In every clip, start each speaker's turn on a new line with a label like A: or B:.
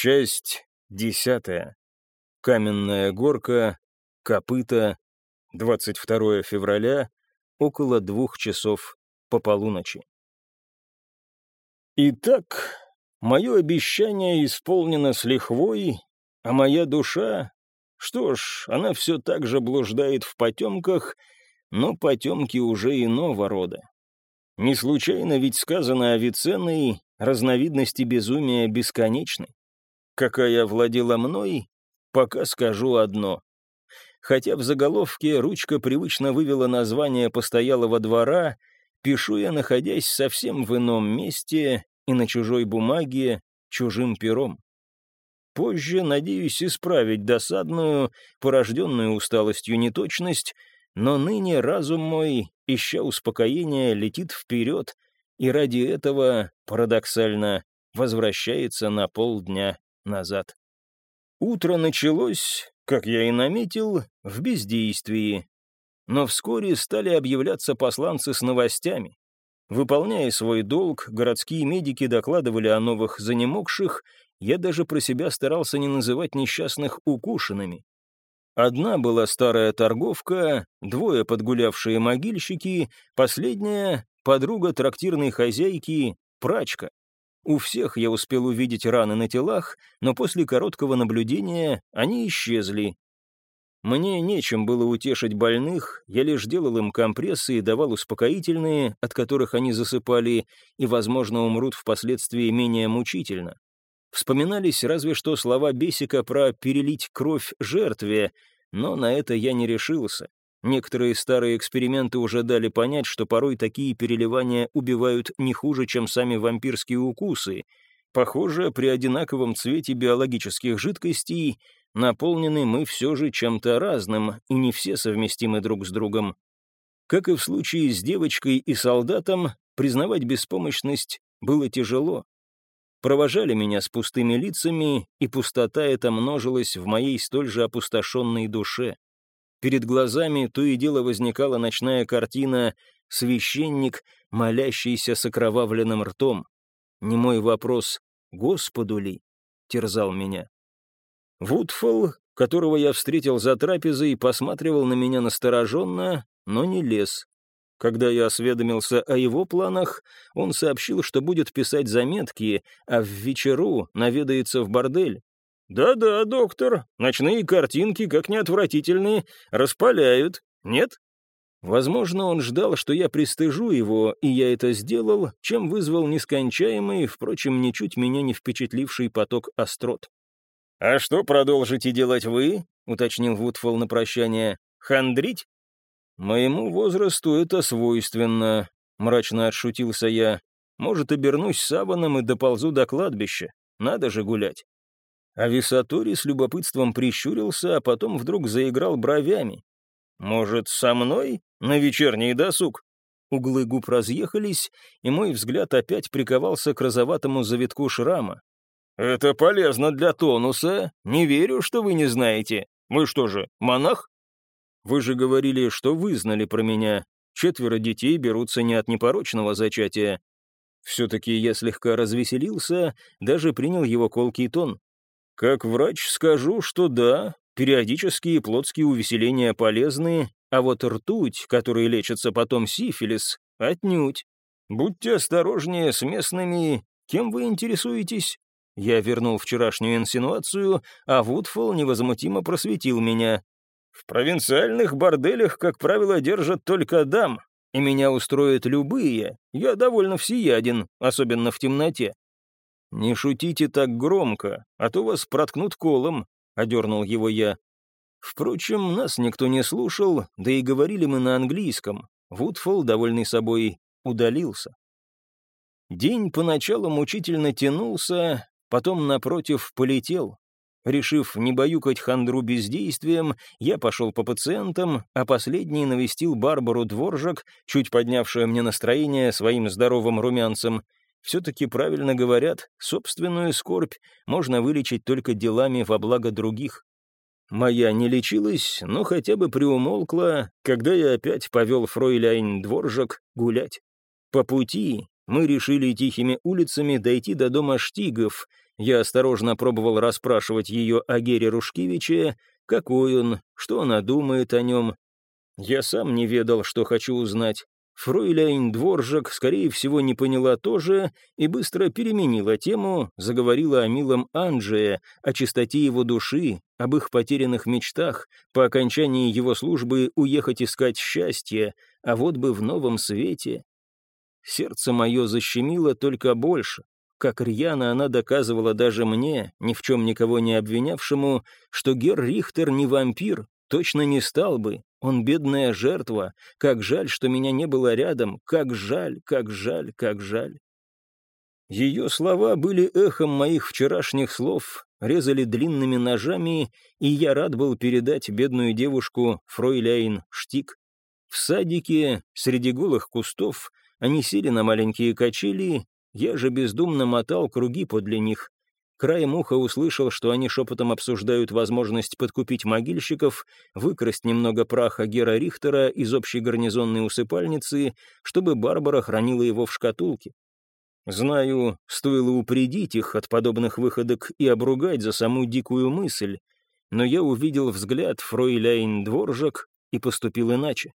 A: Часть десятая. Каменная горка, копыта, 22 февраля, около двух часов по полуночи. Итак, мое обещание исполнено с лихвой, а моя душа, что ж, она все так же блуждает в потемках, но потемки уже иного рода. Не случайно ведь сказано Авиценной, разновидности безумия бесконечны какая владела мной, пока скажу одно. Хотя в заголовке ручка привычно вывела название постоялого двора, пишу я, находясь совсем в ином месте и на чужой бумаге, чужим пером. Позже надеюсь исправить досадную, порожденную усталостью неточность, но ныне разум мой, ища успокоения, летит вперед, и ради этого, парадоксально, возвращается на полдня назад. Утро началось, как я и наметил, в бездействии. Но вскоре стали объявляться посланцы с новостями. Выполняя свой долг, городские медики докладывали о новых занемогших, я даже про себя старался не называть несчастных укушенными. Одна была старая торговка, двое подгулявшие могильщики, последняя — подруга трактирной хозяйки, прачка. У всех я успел увидеть раны на телах, но после короткого наблюдения они исчезли. Мне нечем было утешить больных, я лишь делал им компрессы и давал успокоительные, от которых они засыпали и, возможно, умрут впоследствии менее мучительно. Вспоминались разве что слова Бесика про «перелить кровь жертве», но на это я не решился. Некоторые старые эксперименты уже дали понять, что порой такие переливания убивают не хуже, чем сами вампирские укусы. Похоже, при одинаковом цвете биологических жидкостей наполнены мы все же чем-то разным, и не все совместимы друг с другом. Как и в случае с девочкой и солдатом, признавать беспомощность было тяжело. Провожали меня с пустыми лицами, и пустота эта множилась в моей столь же опустошенной душе. Перед глазами то и дело возникала ночная картина «Священник, молящийся с окровавленным ртом». Не мой вопрос «Господу ли?» терзал меня. Вудфол, которого я встретил за трапезой, посматривал на меня настороженно, но не лез. Когда я осведомился о его планах, он сообщил, что будет писать заметки, а в вечеру наведается в бордель. «Да-да, доктор, ночные картинки, как неотвратительные, распаляют, нет?» Возможно, он ждал, что я пристыжу его, и я это сделал, чем вызвал нескончаемый, впрочем, ничуть меня не впечатливший поток острот. «А что продолжите делать вы?» — уточнил Вудфол на прощание. «Хандрить?» «Моему возрасту это свойственно», — мрачно отшутился я. «Может, обернусь саваном и доползу до кладбища. Надо же гулять». А Висатори с любопытством прищурился, а потом вдруг заиграл бровями. «Может, со мной? На вечерний досуг?» Углы губ разъехались, и мой взгляд опять приковался к розоватому завитку шрама. «Это полезно для тонуса. Не верю, что вы не знаете. Вы что же, монах?» «Вы же говорили, что вы знали про меня. Четверо детей берутся не от непорочного зачатия». Все-таки я слегка развеселился, даже принял его колкий тон. Как врач скажу, что да, периодические плотские увеселения полезны, а вот ртуть, которой лечится потом сифилис, отнюдь. Будьте осторожнее с местными... Кем вы интересуетесь? Я вернул вчерашнюю инсинуацию, а Вудфол невозмутимо просветил меня. В провинциальных борделях, как правило, держат только дам, и меня устроят любые. Я довольно всеяден, особенно в темноте. «Не шутите так громко, а то вас проткнут колом», — одернул его я. Впрочем, нас никто не слушал, да и говорили мы на английском. Вудфол, довольный собой, удалился. День поначалу мучительно тянулся, потом, напротив, полетел. Решив не баюкать хандру бездействием, я пошел по пациентам, а последний навестил Барбару Дворжак, чуть поднявшую мне настроение своим здоровым румянцем — все-таки правильно говорят, собственную скорбь можно вылечить только делами во благо других. Моя не лечилась, но хотя бы приумолкла, когда я опять повел фройляйн Дворжак гулять. По пути мы решили тихими улицами дойти до дома Штигов, Я осторожно пробовал расспрашивать ее о Гере Рушкевиче, какой он, что она думает о нем. Я сам не ведал, что хочу узнать. Фройляйн Дворжак, скорее всего, не поняла тоже и быстро переменила тему, заговорила о милом Анджее, о чистоте его души, об их потерянных мечтах, по окончании его службы уехать искать счастье, а вот бы в новом свете. Сердце мое защемило только больше. Как рьяно она доказывала даже мне, ни в чем никого не обвинявшему, что Гер Рихтер не вампир, точно не стал бы, он бедная жертва. Как жаль, что меня не было рядом. Как жаль, как жаль, как жаль. Ее слова были эхом моих вчерашних слов, резали длинными ножами, и я рад был передать бедную девушку Фройляйн Штик. В садике, среди голых кустов, они сели на маленькие качели, я же бездумно мотал круги подле них. Краем уха услышал, что они шепотом обсуждают возможность подкупить могильщиков, выкрасть немного праха Гера Рихтера из общей гарнизонной усыпальницы, чтобы Барбара хранила его в шкатулке. Знаю, стоило упредить их от подобных выходок и обругать за саму дикую мысль, но я увидел взгляд фройляйн Дворжак и поступил иначе.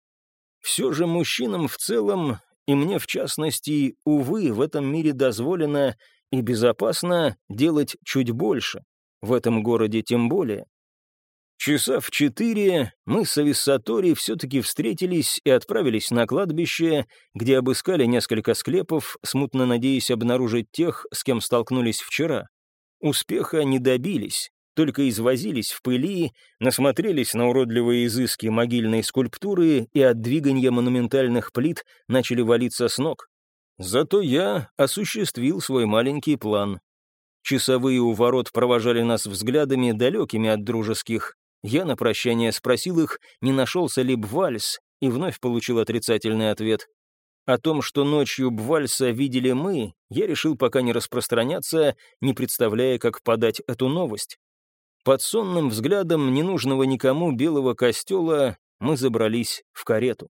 A: Все же мужчинам в целом, и мне в частности, увы, в этом мире дозволено и безопасно делать чуть больше, в этом городе тем более. Часа в четыре мы с Ависсатори все-таки встретились и отправились на кладбище, где обыскали несколько склепов, смутно надеясь обнаружить тех, с кем столкнулись вчера. Успеха не добились, только извозились в пыли, насмотрелись на уродливые изыски могильной скульптуры и от двигания монументальных плит начали валиться с ног. Зато я осуществил свой маленький план. Часовые у ворот провожали нас взглядами, далекими от дружеских. Я на прощание спросил их, не нашелся ли Бвальс, и вновь получил отрицательный ответ. О том, что ночью Бвальса видели мы, я решил пока не распространяться, не представляя, как подать эту новость. Под сонным взглядом ненужного никому белого костела мы забрались в карету.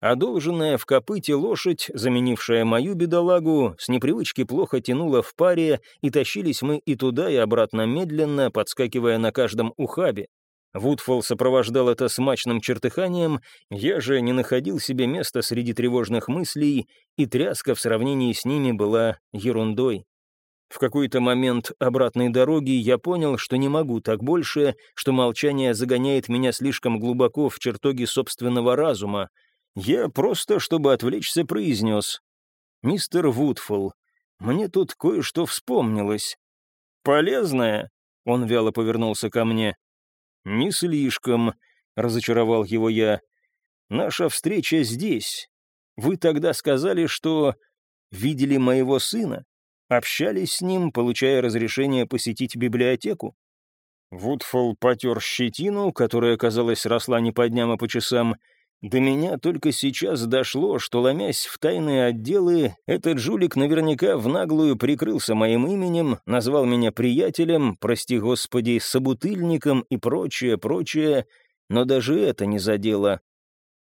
A: Одолженная в копыте лошадь, заменившая мою бедолагу, с непривычки плохо тянула в паре, и тащились мы и туда, и обратно медленно, подскакивая на каждом ухабе. Вудфол сопровождал это смачным чертыханием, я же не находил себе места среди тревожных мыслей, и тряска в сравнении с ними была ерундой. В какой-то момент обратной дороги я понял, что не могу так больше, что молчание загоняет меня слишком глубоко в чертоги собственного разума, я просто, чтобы отвлечься, произнес. «Мистер Вудфул, мне тут кое-что вспомнилось». «Полезное?» — он вяло повернулся ко мне. «Не слишком», — разочаровал его я. «Наша встреча здесь. Вы тогда сказали, что видели моего сына, общались с ним, получая разрешение посетить библиотеку». Вудфол потер щетину, которая, казалось, росла не по дням, а по часам, — до меня только сейчас дошло, что, ломясь в тайные отделы, этот жулик наверняка в наглую прикрылся моим именем, назвал меня приятелем, прости господи, собутыльником и прочее, прочее, но даже это не задело.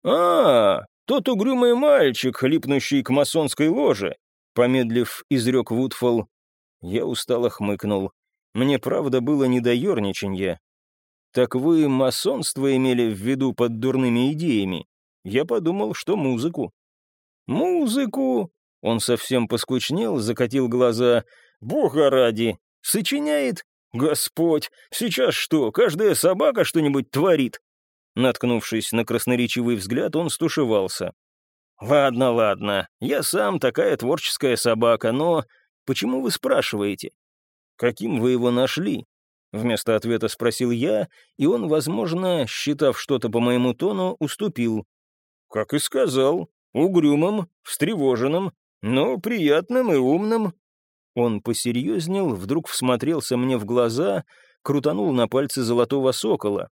A: «А, тот угрюмый мальчик, хлипнущий к масонской ложе», помедлив, изрек Вудфол. Я устало хмыкнул. Мне правда было не до ерничанья. «Так вы масонство имели в виду под дурными идеями?» Я подумал, что музыку. «Музыку?» Он совсем поскучнел, закатил глаза. «Бога ради! Сочиняет? Господь! Сейчас что, каждая собака что-нибудь творит?» Наткнувшись на красноречивый взгляд, он стушевался. «Ладно, ладно, я сам такая творческая собака, но почему вы спрашиваете? Каким вы его нашли? Вместо ответа спросил я, и он, возможно, считав что-то по моему тону, уступил. «Как и сказал, угрюмым, встревоженным, но приятным и умным». Он посерьезнел, вдруг всмотрелся мне в глаза, крутанул на пальце золотого сокола.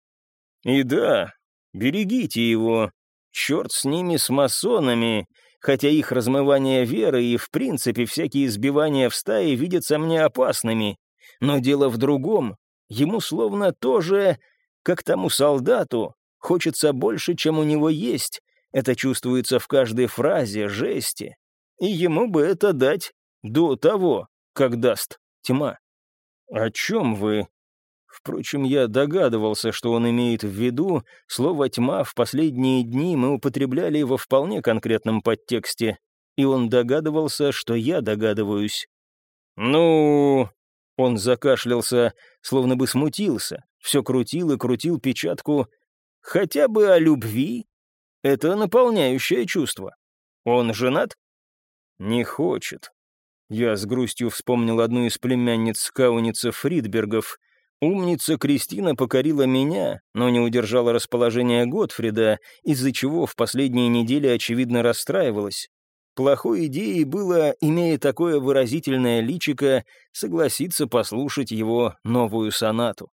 A: «И да, берегите его. Черт с ними, с масонами, хотя их размывание веры и, в принципе, всякие избивания в стае видятся мне опасными. Но дело в другом. Ему словно тоже, как тому солдату, хочется больше, чем у него есть. Это чувствуется в каждой фразе, жесте. И ему бы это дать до того, как даст тьма. «О чем вы?» Впрочем, я догадывался, что он имеет в виду. Слово «тьма» в последние дни мы употребляли во вполне конкретном подтексте. И он догадывался, что я догадываюсь. «Ну...» Он закашлялся, словно бы смутился. Все крутил и крутил печатку. «Хотя бы о любви. Это наполняющее чувство. Он женат?» «Не хочет». Я с грустью вспомнил одну из племянниц Кауница Фридбергов. Умница Кристина покорила меня, но не удержала расположение Готфрида, из-за чего в последние недели, очевидно, расстраивалась. Плохой идеей было, имея такое выразительное личико, согласиться послушать его новую сонату.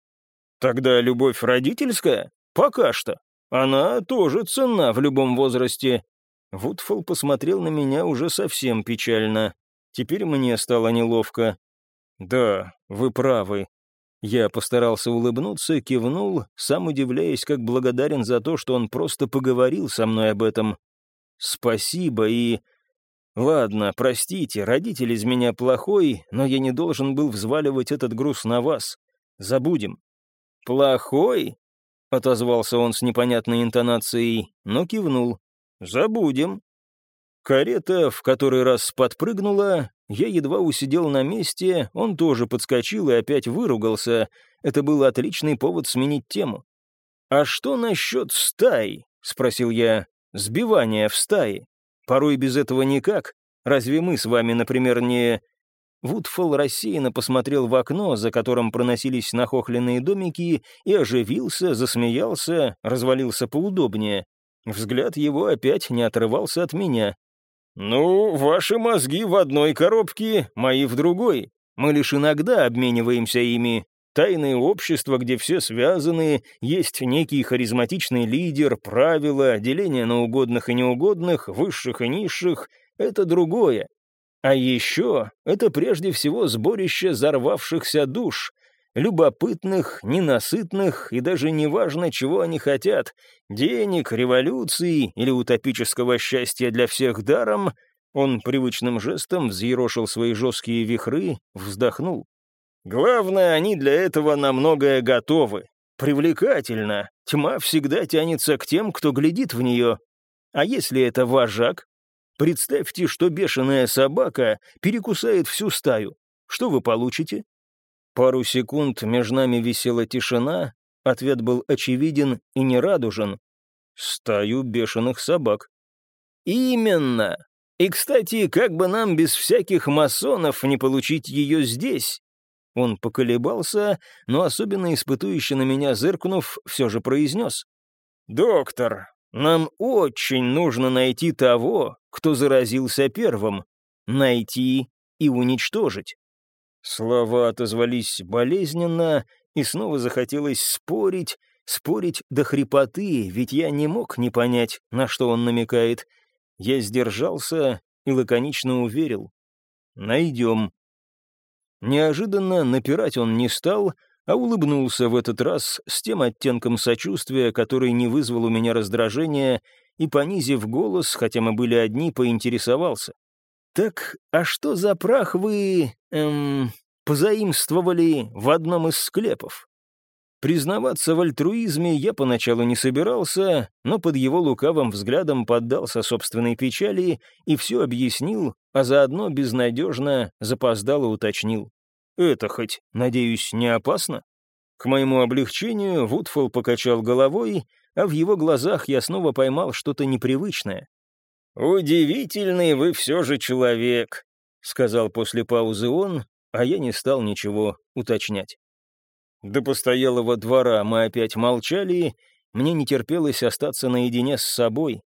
A: Тогда любовь родительская? Пока что. Она тоже ценна в любом возрасте. Вудфол посмотрел на меня уже совсем печально. Теперь мне стало неловко. «Да, вы правы», я постарался улыбнуться, кивнул, сам удивляясь, как благодарен за то, что он просто поговорил со мной об этом. Спасибо и... Ладно, простите, родитель из меня плохой, но я не должен был взваливать этот груз на вас. Забудем. Плохой? Отозвался он с непонятной интонацией, но кивнул. Забудем. Карета в который раз подпрыгнула, я едва усидел на месте, он тоже подскочил и опять выругался. Это был отличный повод сменить тему. «А что насчет стаи?» — спросил я. «Сбивания в стае. Порой без этого никак. Разве мы с вами, например, не...» Вудфол рассеянно посмотрел в окно, за которым проносились нахохленные домики, и оживился, засмеялся, развалился поудобнее. Взгляд его опять не отрывался от меня. «Ну, ваши мозги в одной коробке, мои в другой. Мы лишь иногда обмениваемся ими. Тайное общество, где все связаны, есть некий харизматичный лидер, правила, деление на угодных и неугодных, высших и низших — это другое. А еще это прежде всего сборище взорвавшихся душ, любопытных, ненасытных и даже неважно, чего они хотят — денег, революции или утопического счастья для всех даром, он привычным жестом взъерошил свои жесткие вихры, вздохнул. «Главное, они для этого на многое готовы. Привлекательно. Тьма всегда тянется к тем, кто глядит в нее. А если это вожак? Представьте, что бешеная собака перекусает всю стаю. Что вы получите? Пару секунд между нами висела тишина, ответ был очевиден и нерадужен. Стаю бешеных собак. «Именно! И, кстати, как бы нам без всяких масонов не получить ее здесь?» Он поколебался, но особенно испытующе на меня зыркнув, все же произнес. «Доктор, нам очень нужно найти того, кто заразился первым. Найти и уничтожить. Слова отозвались болезненно, и снова захотелось спорить, спорить до хрипоты, ведь я не мог не понять, на что он намекает. Я сдержался и лаконично уверил. «Найдем». Неожиданно напирать он не стал, а улыбнулся в этот раз с тем оттенком сочувствия, который не вызвал у меня раздражения, и, понизив голос, хотя мы были одни, поинтересовался. «Так, а что за прах вы, эм, позаимствовали в одном из склепов?» Признаваться в альтруизме я поначалу не собирался, но под его лукавым взглядом поддался собственной печали и все объяснил, а заодно безнадежно запоздало уточнил. «Это хоть, надеюсь, не опасно?» К моему облегчению Вудфол покачал головой, а в его глазах я снова поймал что-то непривычное. «Удивительный вы все же человек», — сказал после паузы он, а я не стал ничего уточнять. До постоялого двора мы опять молчали, мне не терпелось остаться наедине с собой.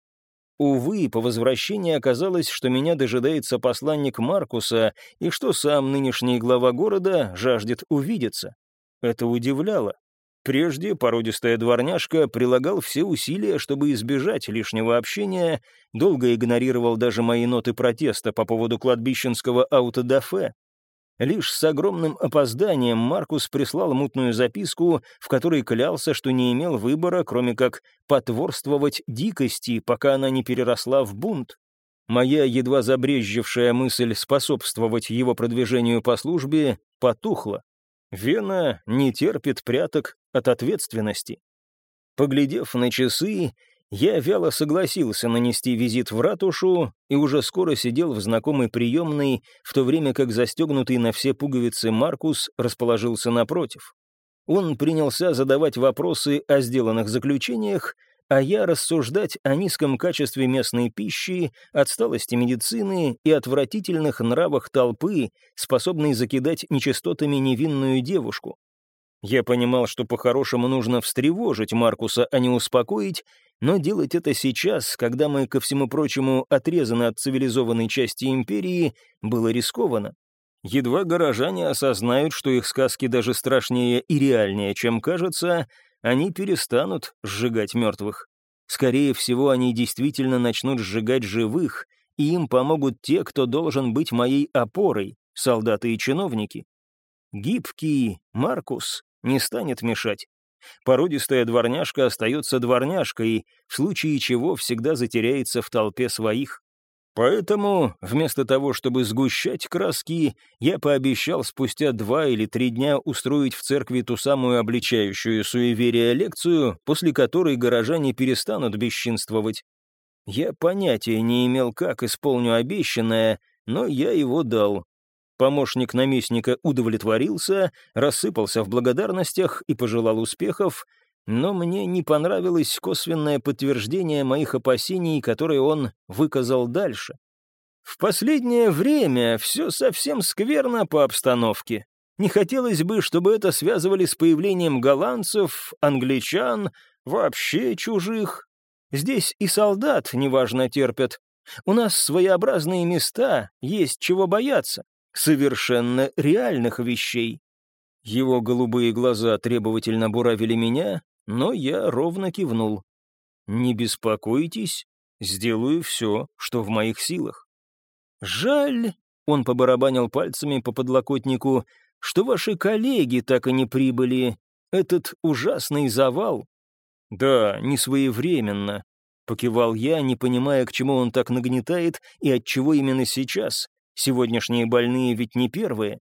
A: Увы, по возвращении оказалось, что меня дожидается посланник Маркуса и что сам нынешний глава города жаждет увидеться. Это удивляло. Прежде породистая дворняжка прилагал все усилия, чтобы избежать лишнего общения, долго игнорировал даже мои ноты протеста по поводу кладбищенского аутодафе. Лишь с огромным опозданием Маркус прислал мутную записку, в которой клялся, что не имел выбора, кроме как потворствовать дикости, пока она не переросла в бунт. Моя едва забрезжившая мысль способствовать его продвижению по службе потухла. Вена не терпит пряток от ответственности. Поглядев на часы, я вяло согласился нанести визит в ратушу и уже скоро сидел в знакомой приемной, в то время как застегнутый на все пуговицы Маркус расположился напротив. Он принялся задавать вопросы о сделанных заключениях, а я рассуждать о низком качестве местной пищи, отсталости медицины и отвратительных нравах толпы, способной закидать нечистотами невинную девушку. Я понимал, что по-хорошему нужно встревожить Маркуса, а не успокоить, но делать это сейчас, когда мы, ко всему прочему, отрезаны от цивилизованной части империи, было рискованно. Едва горожане осознают, что их сказки даже страшнее и реальнее, чем кажется, они перестанут сжигать мертвых. Скорее всего, они действительно начнут сжигать живых, и им помогут те, кто должен быть моей опорой, солдаты и чиновники. Гибкий Маркус не станет мешать. Породистая дворняжка остается дворняжкой, в случае чего всегда затеряется в толпе своих. Поэтому, вместо того, чтобы сгущать краски, я пообещал спустя два или три дня устроить в церкви ту самую обличающую суеверие лекцию, после которой горожане перестанут бесчинствовать. Я понятия не имел, как исполню обещанное, но я его дал. Помощник наместника удовлетворился, рассыпался в благодарностях и пожелал успехов, но мне не понравилось косвенное подтверждение моих опасений, которые он выказал дальше. В последнее время все совсем скверно по обстановке. Не хотелось бы, чтобы это связывали с появлением голландцев, англичан, вообще чужих. Здесь и солдат неважно терпят. У нас своеобразные места, есть чего бояться. Совершенно реальных вещей. Его голубые глаза требовательно буравили меня, но я ровно кивнул. «Не беспокойтесь, сделаю все, что в моих силах». «Жаль», — он побарабанил пальцами по подлокотнику, «что ваши коллеги так и не прибыли. Этот ужасный завал». «Да, не своевременно», — покивал я, не понимая, к чему он так нагнетает и от чего именно сейчас. Сегодняшние больные ведь не первые.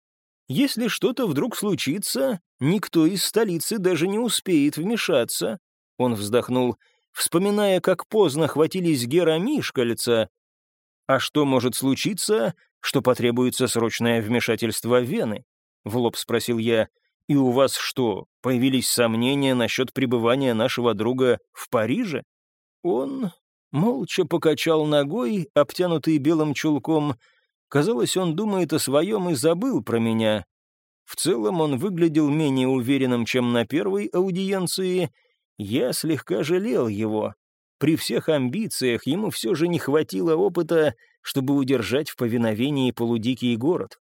A: Если что-то вдруг случится, никто из столицы даже не успеет вмешаться. Он вздохнул, вспоминая, как поздно хватились Гера Мишкальца. А что может случиться, что потребуется срочное вмешательство Вены? В лоб спросил я. И у вас что, появились сомнения насчет пребывания нашего друга в Париже? Он молча покачал ногой, обтянутый белым чулком, Казалось, он думает о своем и забыл про меня. В целом он выглядел менее уверенным, чем на первой аудиенции. Я слегка жалел его. При всех амбициях ему все же не хватило опыта, чтобы удержать в повиновении полудикий город.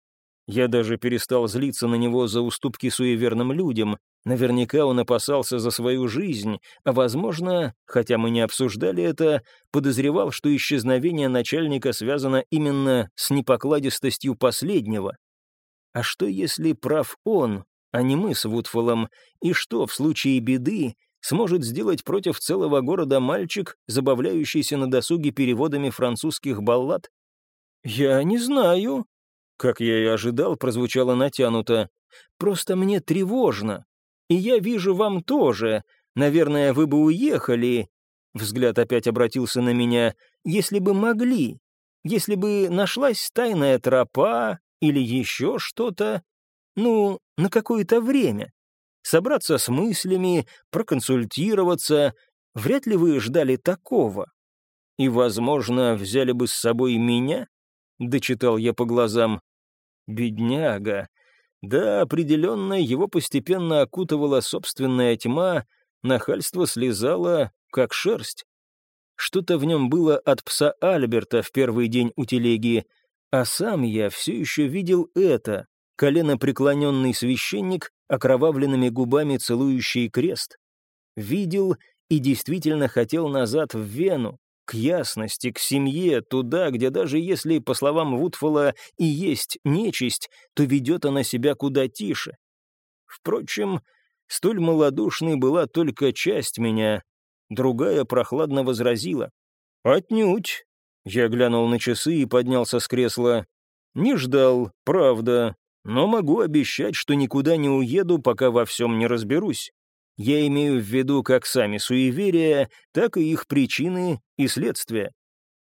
A: Я даже перестал злиться на него за уступки суеверным людям. Наверняка он опасался за свою жизнь, а, возможно, хотя мы не обсуждали это, подозревал, что исчезновение начальника связано именно с непокладистостью последнего. А что, если прав он, а не мы с Вудфолом, и что в случае беды сможет сделать против целого города мальчик, забавляющийся на досуге переводами французских баллад? «Я не знаю», как я и ожидал, прозвучало натянуто. «Просто мне тревожно. И я вижу вам тоже. Наверное, вы бы уехали...» Взгляд опять обратился на меня. «Если бы могли. Если бы нашлась тайная тропа или еще что-то. Ну, на какое-то время. Собраться с мыслями, проконсультироваться. Вряд ли вы ждали такого. И, возможно, взяли бы с собой меня?» Дочитал я по глазам. Бедняга. Да, определенно, его постепенно окутывала собственная тьма, нахальство слезало, как шерсть. Что-то в нем было от пса Альберта в первый день у телеги, а сам я все еще видел это, колено преклоненный священник, окровавленными губами целующий крест. Видел и действительно хотел назад в Вену, к ясности, к семье, туда, где даже если, по словам Вудфола, и есть нечисть, то ведет она себя куда тише. Впрочем, столь малодушной была только часть меня, другая прохладно возразила. «Отнюдь!» Я глянул на часы и поднялся с кресла. «Не ждал, правда. но могу обещать, что никуда не уеду, пока во всем не разберусь. Я имею в виду как сами суеверия, так и их причины и следствия.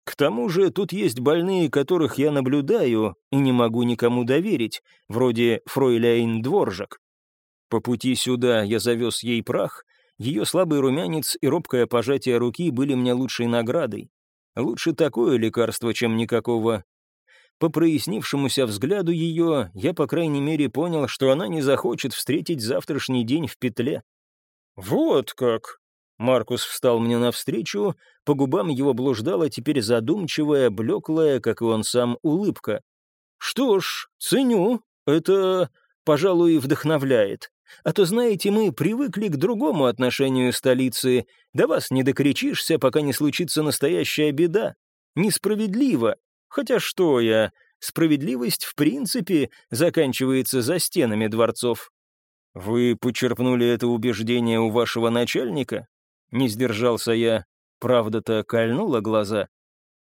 A: К тому же тут есть больные, которых я наблюдаю и не могу никому доверить, вроде фройляйн Дворжак. По пути сюда я завез ей прах, ее слабый румянец и робкое пожатие руки были мне лучшей наградой. Лучше такое лекарство, чем никакого. По прояснившемуся взгляду ее, я, по крайней мере, понял, что она не захочет встретить завтрашний день в петле. «Вот как!» Маркус встал мне навстречу, по губам его блуждала теперь задумчивая, блеклая, как и он сам, улыбка. «Что ж, ценю, это, пожалуй, вдохновляет. А то, знаете, мы привыкли к другому отношению столицы. До вас не докричишься, пока не случится настоящая беда. Несправедливо. Хотя что я, справедливость в принципе заканчивается за стенами дворцов. «Вы почерпнули это убеждение у вашего начальника?» Не сдержался я. Правда-то кольнула глаза.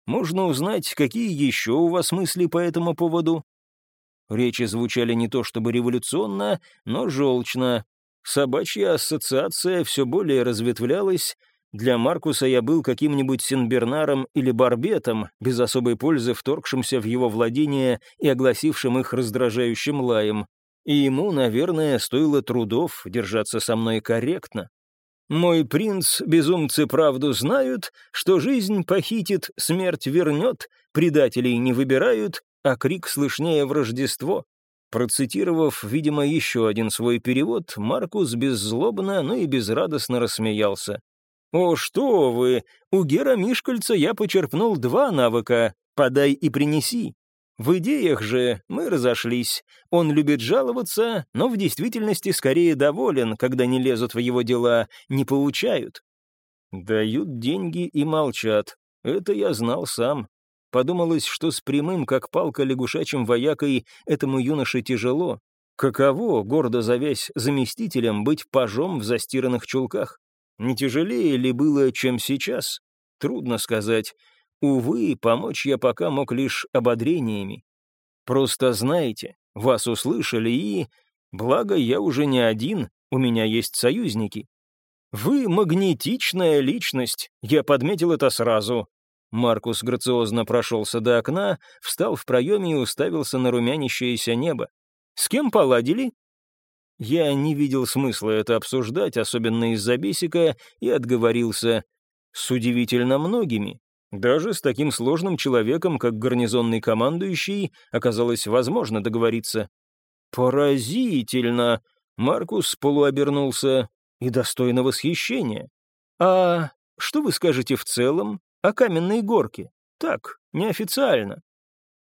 A: «Можно узнать, какие еще у вас мысли по этому поводу?» Речи звучали не то чтобы революционно, но желчно. Собачья ассоциация все более разветвлялась. Для Маркуса я был каким-нибудь Синбернаром или Барбетом, без особой пользы вторгшимся в его владение и огласившим их раздражающим лаем и ему, наверное, стоило трудов держаться со мной корректно. Мой принц, безумцы правду знают, что жизнь похитит, смерть вернет, предателей не выбирают, а крик слышнее в Рождество. Процитировав, видимо, еще один свой перевод, Маркус беззлобно, но и безрадостно рассмеялся. «О, что вы! У Гера Мишкальца я почерпнул два навыка — подай и принеси. В идеях же мы разошлись. Он любит жаловаться, но в действительности скорее доволен, когда не лезут в его дела, не получают. Дают деньги и молчат. Это я знал сам. Подумалось, что с прямым, как палка лягушачьим воякой, этому юноше тяжело. Каково, гордо завясь заместителем, быть пажом в застиранных чулках? Не тяжелее ли было, чем сейчас? Трудно сказать. Увы, помочь я пока мог лишь ободрениями. Просто знаете, вас услышали и... Благо, я уже не один, у меня есть союзники. Вы магнетичная личность, я подметил это сразу. Маркус грациозно прошелся до окна, встал в проеме и уставился на румянящееся небо. «С кем поладили?» Я не видел смысла это обсуждать, особенно из-за бесика, и отговорился. С удивительно многими. Даже с таким сложным человеком, как гарнизонный командующий, оказалось возможно договориться. «Поразительно!» — Маркус полуобернулся и достойно восхищения. «А что вы скажете в целом о каменной горке? Так, неофициально».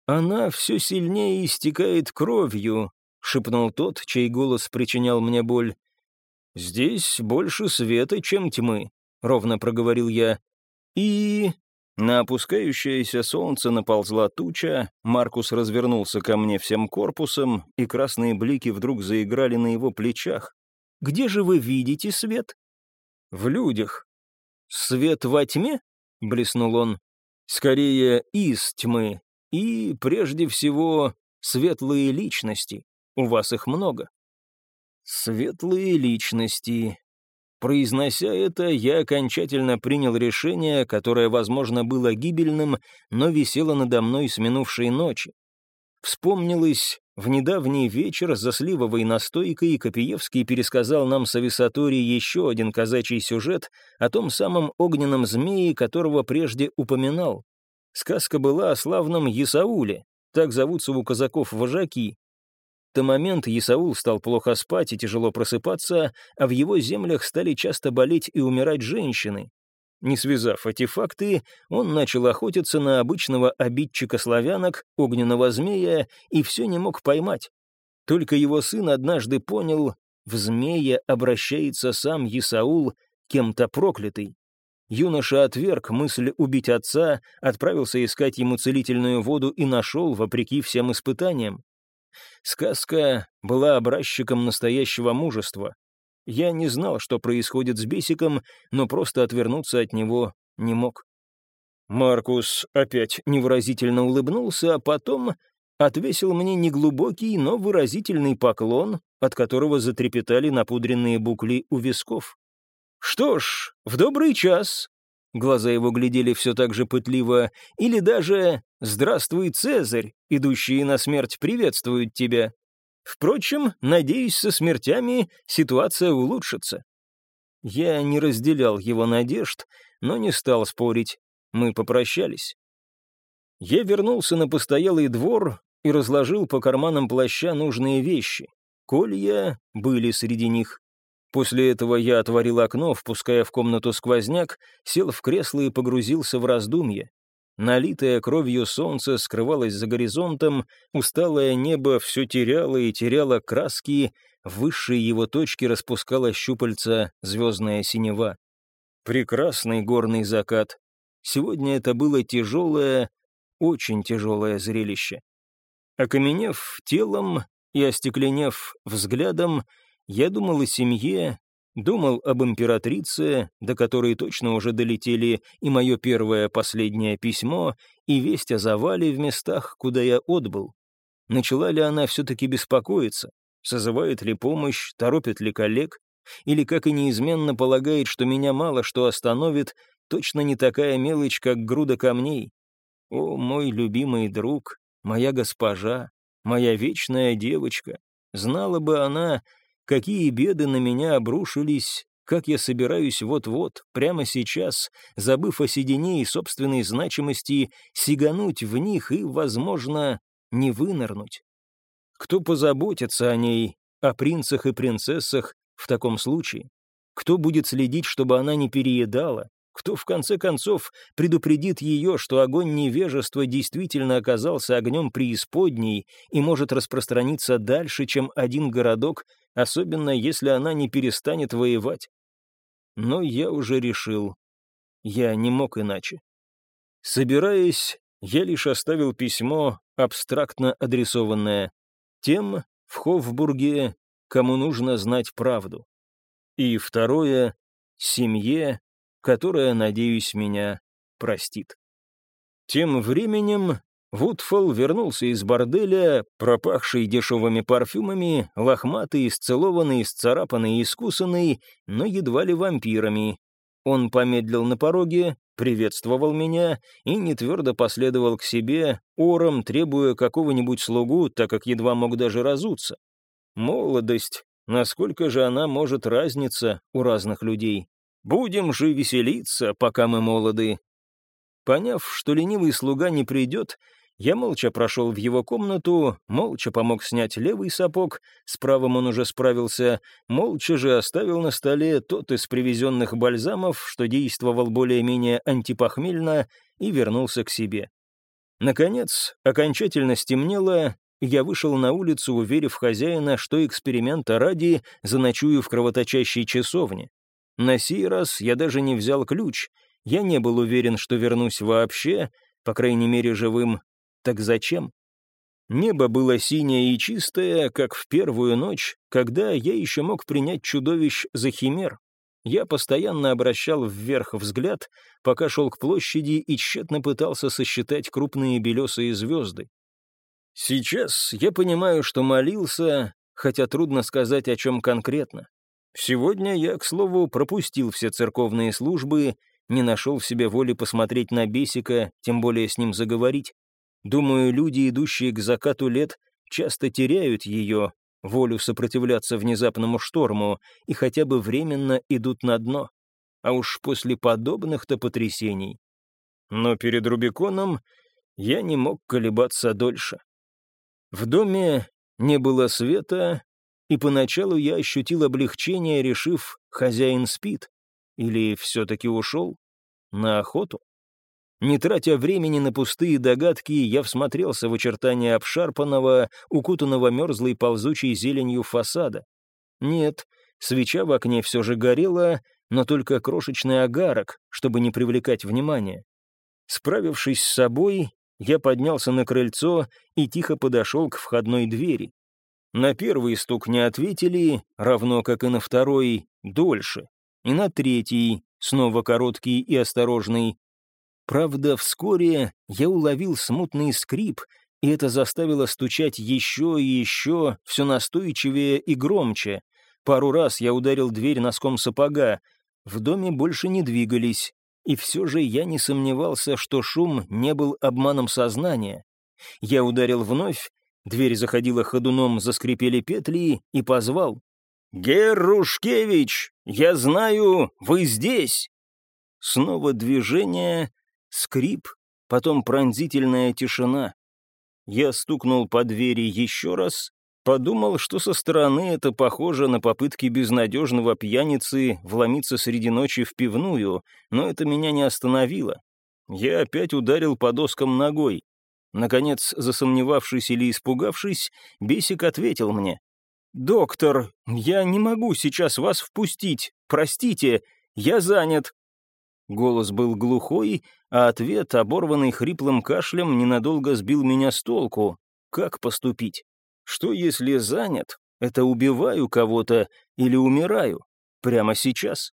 A: «Она все сильнее истекает кровью», — шепнул тот, чей голос причинял мне боль. «Здесь больше света, чем тьмы», — ровно проговорил я. «И на опускающееся солнце наползла туча, Маркус развернулся ко мне всем корпусом, и красные блики вдруг заиграли на его плечах. «Где же вы видите свет?» «В людях». «Свет во тьме?» — блеснул он. «Скорее, из тьмы. И, прежде всего, светлые личности. У вас их много». «Светлые личности», Произнося это, я окончательно принял решение, которое, возможно, было гибельным, но висело надо мной с минувшей ночи. Вспомнилось, в недавний вечер за сливовой настойкой Копиевский пересказал нам с Ависатории еще один казачий сюжет о том самом огненном змее, которого прежде упоминал. Сказка была о славном Исауле, так зовутся у казаков вожаки, то момент Исаул стал плохо спать и тяжело просыпаться, а в его землях стали часто болеть и умирать женщины. Не связав эти факты, он начал охотиться на обычного обидчика славянок, огненного змея, и все не мог поймать. Только его сын однажды понял, в змея обращается сам Исаул, кем-то проклятый. Юноша отверг мысль убить отца, отправился искать ему целительную воду и нашел, вопреки всем испытаниям. Сказка была образчиком настоящего мужества. Я не знал, что происходит с Бесиком, но просто отвернуться от него не мог. Маркус опять невыразительно улыбнулся, а потом отвесил мне неглубокий, но выразительный поклон, от которого затрепетали напудренные букли у висков. «Что ж, в добрый час!» Глаза его глядели все так же пытливо, или даже «Здравствуй, Цезарь, идущие на смерть приветствуют тебя». Впрочем, надеюсь, со смертями ситуация улучшится. Я не разделял его надежд, но не стал спорить. Мы попрощались. Я вернулся на постоялый двор и разложил по карманам плаща нужные вещи. Колья были среди них. После этого я отворил окно, впуская в комнату сквозняк, сел в кресло и погрузился в раздумье. Налитое кровью солнце скрывалось за горизонтом, усталое небо все теряло и теряло краски, в высшей его точке распускала щупальца звездная синева. Прекрасный горный закат. Сегодня это было тяжелое, очень тяжелое зрелище. Окаменев телом и остекленев взглядом, я думал о семье, думал об императрице, до которой точно уже долетели и мое первое последнее письмо, и весть о завале в местах, куда я отбыл. Начала ли она все-таки беспокоиться? Созывает ли помощь, торопит ли коллег? Или, как и неизменно полагает, что меня мало что остановит, точно не такая мелочь, как груда камней? О, мой любимый друг, моя госпожа, моя вечная девочка, знала бы она, какие беды на меня обрушились, как я собираюсь вот-вот, прямо сейчас, забыв о седине и собственной значимости, сигануть в них и, возможно, не вынырнуть. Кто позаботится о ней, о принцах и принцессах в таком случае? Кто будет следить, чтобы она не переедала? Кто, в конце концов, предупредит ее, что огонь невежества действительно оказался огнем преисподней и может распространиться дальше, чем один городок, особенно если она не перестанет воевать? Но я уже решил. Я не мог иначе. Собираясь, я лишь оставил письмо, абстрактно адресованное тем в Хофбурге, кому нужно знать правду. И второе — семье, которая, надеюсь, меня простит. Тем временем Вудфолл вернулся из борделя, пропахший дешевыми парфюмами, лохматый, исцелованный, исцарапанный и искусанный, но едва ли вампирами. Он помедлил на пороге, приветствовал меня и нетвердо последовал к себе, ором требуя какого-нибудь слугу, так как едва мог даже разуться. Молодость, насколько же она может разниться у разных людей. Будем же веселиться, пока мы молоды». Поняв, что ленивый слуга не придет, я молча прошел в его комнату, молча помог снять левый сапог, с правым он уже справился, молча же оставил на столе тот из привезенных бальзамов, что действовал более-менее антипохмельно, и вернулся к себе. Наконец, окончательно стемнело, я вышел на улицу, уверив хозяина, что эксперимента ради заночую в кровоточащей часовне. На сей раз я даже не взял ключ. Я не был уверен, что вернусь вообще, по крайней мере, живым. Так зачем? Небо было синее и чистое, как в первую ночь, когда я еще мог принять чудовищ за химер. Я постоянно обращал вверх взгляд, пока шел к площади и тщетно пытался сосчитать крупные белесые звезды. Сейчас я понимаю, что молился, хотя трудно сказать, о чем конкретно. Сегодня я, к слову, пропустил все церковные службы, не нашел в себе воли посмотреть на Бесика, тем более с ним заговорить. Думаю, люди, идущие к закату лет, часто теряют ее, волю сопротивляться внезапному шторму, и хотя бы временно идут на дно. А уж после подобных-то потрясений. Но перед Рубиконом я не мог колебаться дольше. В доме не было света, и поначалу я ощутил облегчение, решив, хозяин спит. Или все-таки ушел? На охоту? Не тратя времени на пустые догадки, я всмотрелся в очертания обшарпанного, укутанного мерзлой ползучей зеленью фасада. Нет, свеча в окне все же горела, но только крошечный огарок, чтобы не привлекать внимания. Справившись с собой, я поднялся на крыльцо и тихо подошел к входной двери. На первый стук не ответили, равно как и на второй, дольше. И на третий, снова короткий и осторожный. Правда, вскоре я уловил смутный скрип и это заставило стучать еще и еще, все настойчивее и громче. Пару раз я ударил дверь носком сапога. В доме больше не двигались, и все же я не сомневался, что шум не был обманом сознания. Я ударил вновь, дверь заходила ходуном, заскрипели петли и позвал. «Герушкевич, я знаю, вы здесь!» Снова движение, скрип, потом пронзительная тишина. Я стукнул по двери еще раз, подумал, что со стороны это похоже на попытки безнадежного пьяницы вломиться среди ночи в пивную, но это меня не остановило. Я опять ударил по доскам ногой. Наконец, засомневавшись или испугавшись, Бесик ответил мне. «Доктор, я не могу сейчас вас впустить. Простите, я занят». Голос был глухой, а ответ, оборванный хриплым кашлем, ненадолго сбил меня с толку. Как поступить? Что если занят? Это убиваю кого-то или умираю? Прямо сейчас?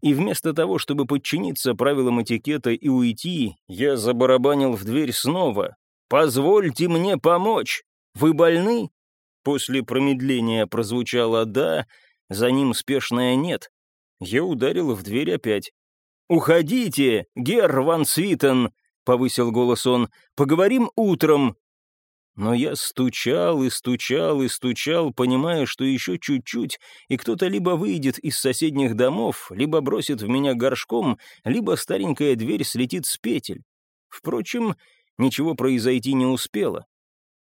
A: И вместо того, чтобы подчиниться правилам этикета и уйти, я забарабанил в дверь снова. «Позвольте мне помочь! Вы больны?» После промедления прозвучало «да», за ним спешное «нет». Я ударил в дверь опять. «Уходите, Герр Ван Свитен!» — повысил голос он. «Поговорим утром!» Но я стучал и стучал и стучал, понимая, что еще чуть-чуть, и кто-то либо выйдет из соседних домов, либо бросит в меня горшком, либо старенькая дверь слетит с петель. Впрочем, ничего произойти не успело.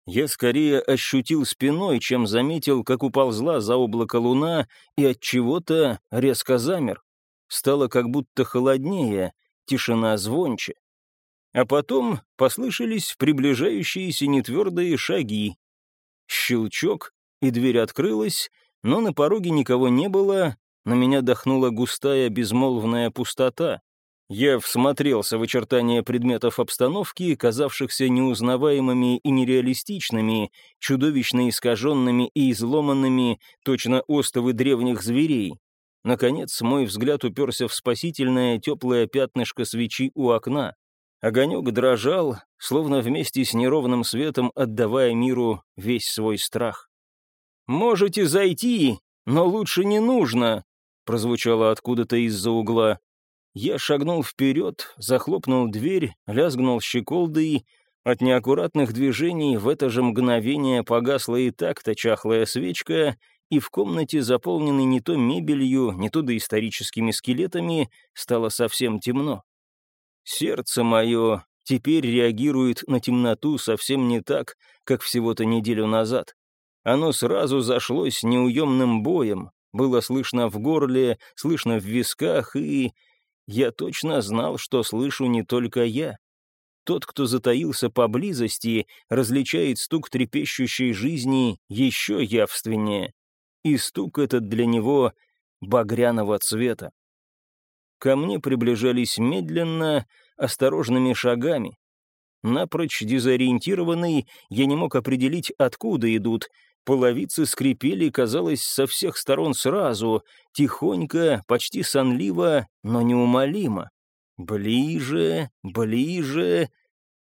A: Я скорее ощутил спиной, чем заметил, как уползла за облако луна и от чего-то резко замер стало как будто холоднее, тишина звонче. А потом послышались приближающиеся нетвердые шаги. Щелчок, и дверь открылась, но на пороге никого не было, на меня дохнула густая безмолвная пустота. Я всмотрелся в очертания предметов обстановки, казавшихся неузнаваемыми и нереалистичными, чудовищно искаженными и изломанными, точно остовы древних зверей. Наконец, мой взгляд уперся в спасительное теплое пятнышко свечи у окна. Огонек дрожал, словно вместе с неровным светом отдавая миру весь свой страх. «Можете зайти, но лучше не нужно», — прозвучало откуда-то из-за угла. Я шагнул вперед, захлопнул дверь, лязгнул щеколдой. От неаккуратных движений в это же мгновение погасла и так-то чахлая свечка, и в комнате, заполненной не то мебелью, не то доисторическими скелетами, стало совсем темно. Сердце мое теперь реагирует на темноту совсем не так, как всего-то неделю назад. Оно сразу зашлось неуемным боем, было слышно в горле, слышно в висках, и я точно знал, что слышу не только я. Тот, кто затаился поблизости, различает стук трепещущей жизни еще явственнее и стук этот для него багряного цвета. Ко мне приближались медленно, осторожными шагами. Напрочь дезориентированный, я не мог определить, откуда идут. Половицы скрипели, казалось, со всех сторон сразу, тихонько, почти сонливо, но неумолимо. «Ближе, ближе...»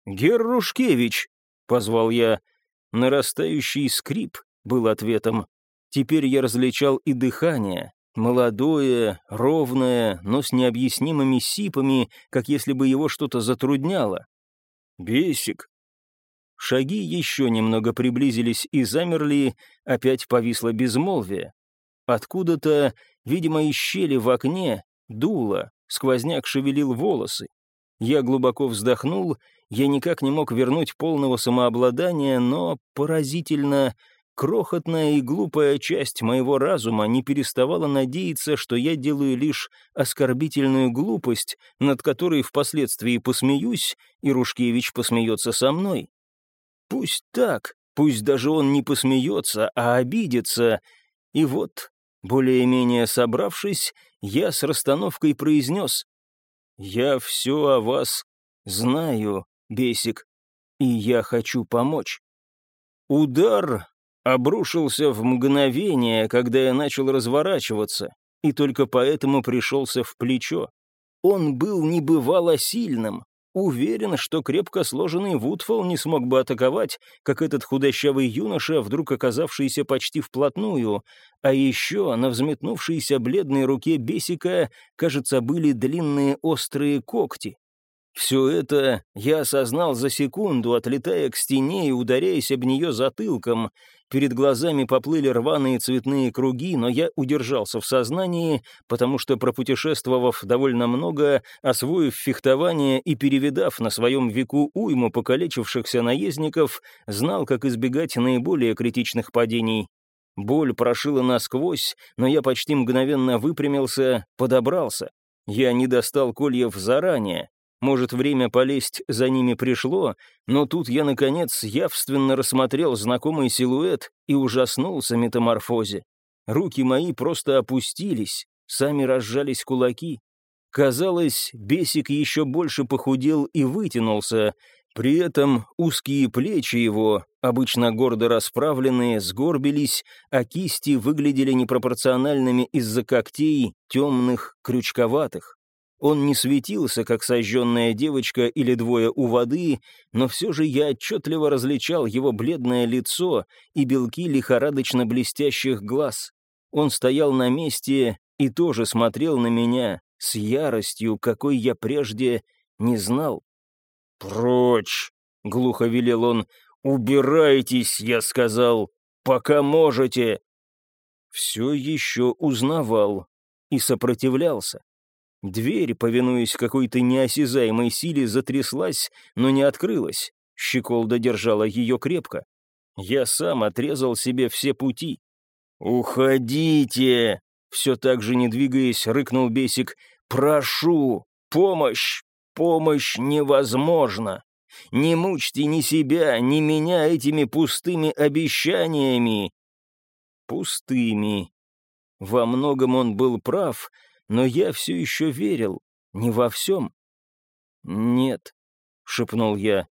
A: «Геррушкевич!» — позвал я. Нарастающий скрип был ответом. Теперь я различал и дыхание, молодое, ровное, но с необъяснимыми сипами, как если бы его что-то затрудняло. «Бесик!» Шаги еще немного приблизились и замерли, опять повисло безмолвие. Откуда-то, видимо, из щели в окне, дуло, сквозняк шевелил волосы. Я глубоко вздохнул, я никак не мог вернуть полного самообладания, но поразительно крохотная и глупая часть моего разума не переставала надеяться, что я делаю лишь оскорбительную глупость, над которой впоследствии посмеюсь, и Рушкевич посмеется со мной. Пусть так, пусть даже он не посмеется, а обидится. И вот, более-менее собравшись, я с расстановкой произнес «Я все о вас знаю, Бесик, и я хочу помочь». Удар обрушился в мгновение, когда я начал разворачиваться, и только поэтому пришелся в плечо. Он был небывало сильным, Уверен, что крепко сложенный Вудфол не смог бы атаковать, как этот худощавый юноша, вдруг оказавшийся почти вплотную. А еще на взметнувшейся бледной руке Бесика, кажется, были длинные острые когти. Все это я осознал за секунду, отлетая к стене и ударяясь об нее затылком. Перед глазами поплыли рваные цветные круги, но я удержался в сознании, потому что, пропутешествовав довольно много, освоив фехтование и перевидав на своем веку уйму покалечившихся наездников, знал, как избегать наиболее критичных падений. Боль прошила насквозь, но я почти мгновенно выпрямился, подобрался. Я не достал кольев заранее, может, время полезть за ними пришло, но тут я, наконец, явственно рассмотрел знакомый силуэт и ужаснулся метаморфозе. Руки мои просто опустились, сами разжались кулаки. Казалось, бесик еще больше похудел и вытянулся, при этом узкие плечи его, обычно гордо расправленные, сгорбились, а кисти выглядели непропорциональными из-за когтей, темных, крючковатых. Он не светился, как сожженная девочка или двое у воды, но все же я отчетливо различал его бледное лицо и белки лихорадочно блестящих глаз. Он стоял на месте и тоже смотрел на меня с яростью, какой я прежде не знал. «Прочь!» — глухо велел он. «Убирайтесь!» — я сказал. «Пока можете!» Все еще узнавал и сопротивлялся. Дверь, повинуясь какой-то неосязаемой силе, затряслась, но не открылась. Щеколда держала ее крепко. Я сам отрезал себе все пути. «Уходите!» Все так же, не двигаясь, рыкнул Бесик. «Прошу! Помощь! Помощь невозможна! Не мучьте ни себя, ни меня этими пустыми обещаниями!» Пустыми. Во многом он был прав, но я все еще верил. Не во всем. «Нет», — шепнул я.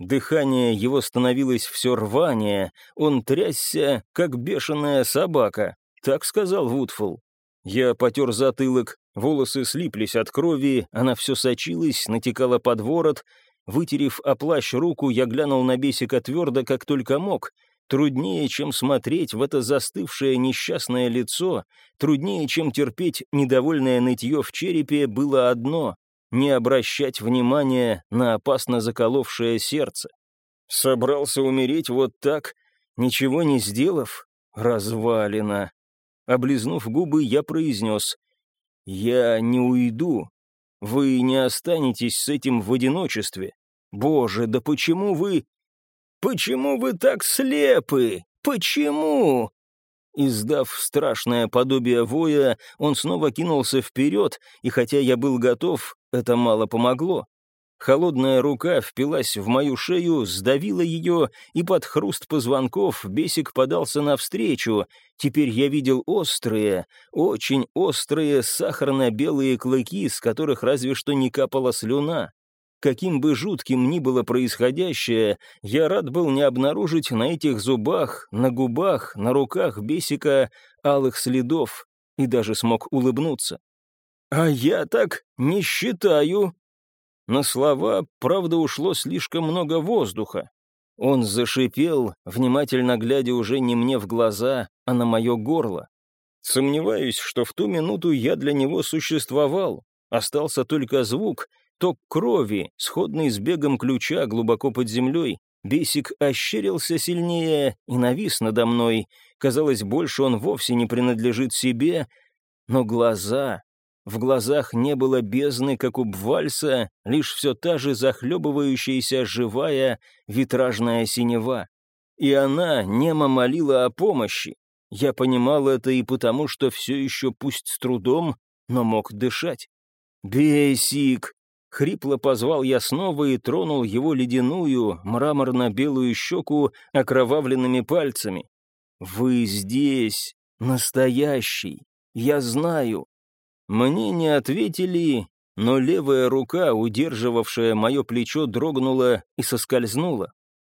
A: Дыхание его становилось все рванее, он трясся, как бешеная собака. Так сказал Вудфул. Я потер затылок, волосы слиплись от крови, она все сочилась, натекала под ворот. Вытерев о плащ руку, я глянул на бесика твердо, как только мог — Труднее, чем смотреть в это застывшее несчастное лицо, труднее, чем терпеть недовольное нытье в черепе, было одно — не обращать внимания на опасно заколовшее сердце. Собрался умереть вот так, ничего не сделав? Развалина. Облизнув губы, я произнес «Я не уйду. Вы не останетесь с этим в одиночестве. Боже, да почему вы...» «Почему вы так слепы? Почему?» Издав страшное подобие воя, он снова кинулся вперед, и хотя я был готов, это мало помогло. Холодная рука впилась в мою шею, сдавила ее, и под хруст позвонков бесик подался навстречу. Теперь я видел острые, очень острые сахарно-белые клыки, с которых разве что не капала слюна. Каким бы жутким ни было происходящее, я рад был не обнаружить на этих зубах, на губах, на руках бесика алых следов и даже смог улыбнуться. «А я так не считаю!» На слова, правда, ушло слишком много воздуха. Он зашипел, внимательно глядя уже не мне в глаза, а на мое горло. Сомневаюсь, что в ту минуту я для него существовал. Остался только звук, Ток крови, сходный с бегом ключа глубоко под землей. Бесик ощерился сильнее и навис надо мной. Казалось, больше он вовсе не принадлежит себе. Но глаза... В глазах не было бездны, как у Бвальса, лишь все та же захлебывающаяся живая витражная синева. И она немо молила о помощи. Я понимал это и потому, что все еще, пусть с трудом, но мог дышать. «Бесик!» Хрипло позвал я снова и тронул его ледяную, мраморно-белую щеку окровавленными пальцами. «Вы здесь, настоящий, я знаю». Мне не ответили, но левая рука, удерживавшая мое плечо, дрогнула и соскользнула.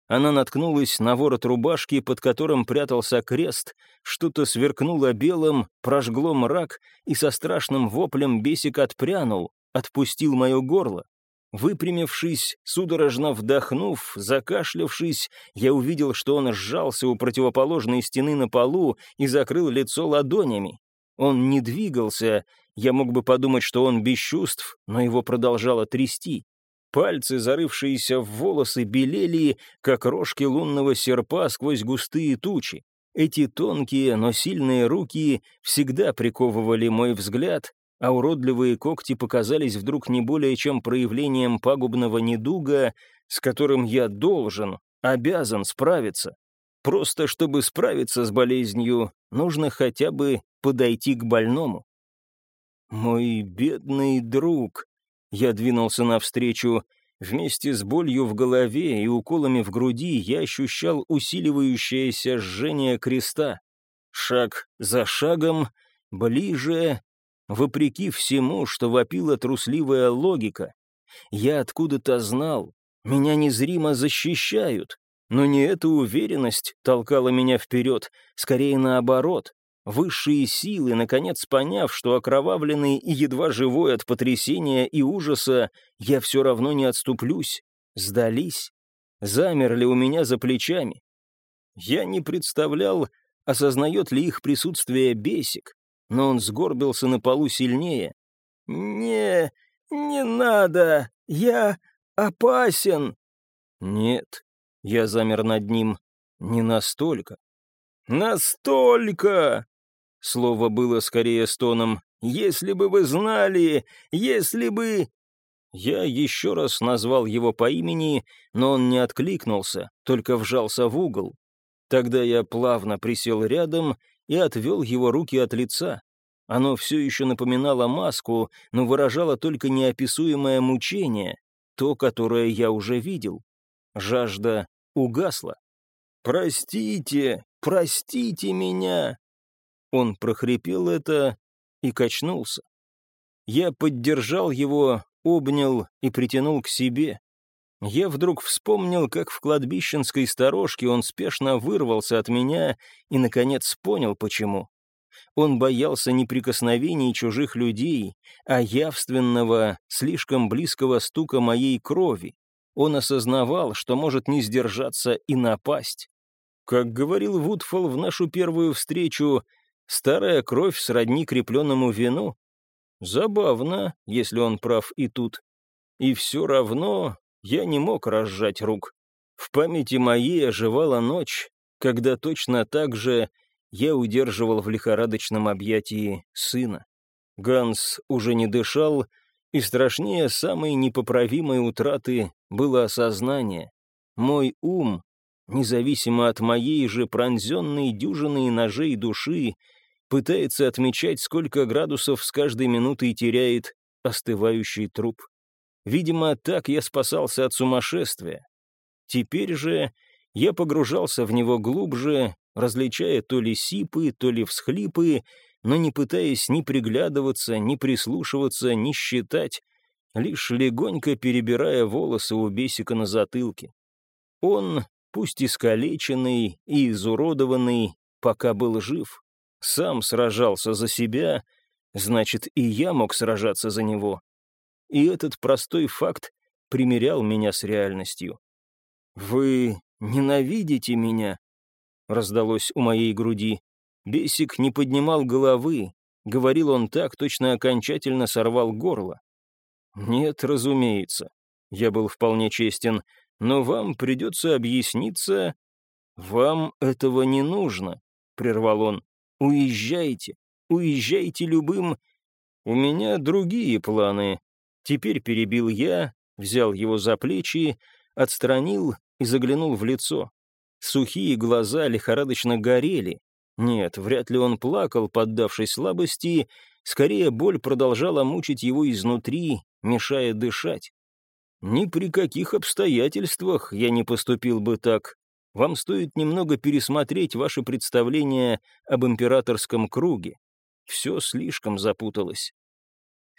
A: Она наткнулась на ворот рубашки, под которым прятался крест, что-то сверкнуло белым, прожгло мрак, и со страшным воплем бесик отпрянул, отпустил мое горло. Выпрямившись, судорожно вдохнув, закашлявшись, я увидел, что он сжался у противоположной стены на полу и закрыл лицо ладонями. Он не двигался, я мог бы подумать, что он без чувств, но его продолжало трясти. Пальцы, зарывшиеся в волосы, белели, как рожки лунного серпа сквозь густые тучи. Эти тонкие, но сильные руки всегда приковывали мой взгляд, а уродливые когти показались вдруг не более чем проявлением пагубного недуга, с которым я должен, обязан справиться. Просто чтобы справиться с болезнью, нужно хотя бы подойти к больному. «Мой бедный друг», я двинулся навстречу. Вместе с болью в голове и уколами в груди я ощущал усиливающееся жжение креста. Шаг за шагом, ближе, вопреки всему, что вопила трусливая логика. Я откуда-то знал, меня незримо защищают, но не эта уверенность толкала меня вперед, скорее наоборот. Высшие силы, наконец поняв, что окровавленный и едва живой от потрясения и ужаса, я все равно не отступлюсь, сдались, замерли у меня за плечами. Я не представлял, осознает ли их присутствие бесик, но он сгорбился на полу сильнее. «Не, не надо, я опасен!» «Нет», — я замер над ним, — «не настолько». «Настолько!» Слово было скорее стоном. «Если бы вы знали! Если бы...» Я еще раз назвал его по имени, но он не откликнулся, только вжался в угол. Тогда я плавно присел рядом и отвел его руки от лица. Оно все еще напоминало маску, но выражало только неописуемое мучение, то, которое я уже видел. Жажда угасла. «Простите, простите меня!» Он прохрипел это и качнулся. Я поддержал его, обнял и притянул к себе. Я вдруг вспомнил, как в кладбищенской сторожке он спешно вырвался от меня и, наконец, понял, почему. Он боялся неприкосновений чужих людей, а явственного, слишком близкого стука моей крови. Он осознавал, что может не сдержаться и напасть. Как говорил Вудфол в нашу первую встречу, Старая кровь сродни крепленному вину. Забавно, если он прав и тут. И все равно я не мог разжать рук. В памяти моей оживала ночь, когда точно так же я удерживал в лихорадочном объятии сына. Ганс уже не дышал, и страшнее самой непоправимой утраты было осознание. Мой ум, независимо от моей же пронзенной дюжиной ножей души, пытается отмечать, сколько градусов с каждой минутой теряет остывающий труп. Видимо, так я спасался от сумасшествия. Теперь же я погружался в него глубже, различая то ли сипы, то ли всхлипы, но не пытаясь ни приглядываться, ни прислушиваться, ни считать, лишь легонько перебирая волосы у бесика на затылке. Он, пусть искалеченный и изуродованный, пока был жив, сам сражался за себя, значит, и я мог сражаться за него. И этот простой факт примерял меня с реальностью. «Вы ненавидите меня?» — раздалось у моей груди. Бесик не поднимал головы, говорил он так, точно окончательно сорвал горло. «Нет, разумеется. Я был вполне честен, но вам придется объясниться...» «Вам этого не нужно», — прервал он. Уезжайте, уезжайте любым. У меня другие планы. Теперь перебил я, взял его за плечи, отстранил и заглянул в лицо. Сухие глаза лихорадочно горели. Нет, вряд ли он плакал, поддавшись слабости, скорее боль продолжала мучить его изнутри, мешая дышать. Ни при каких обстоятельствах я не поступил бы так. Вам стоит немного пересмотреть ваше представление об императорском круге. Все слишком запуталось.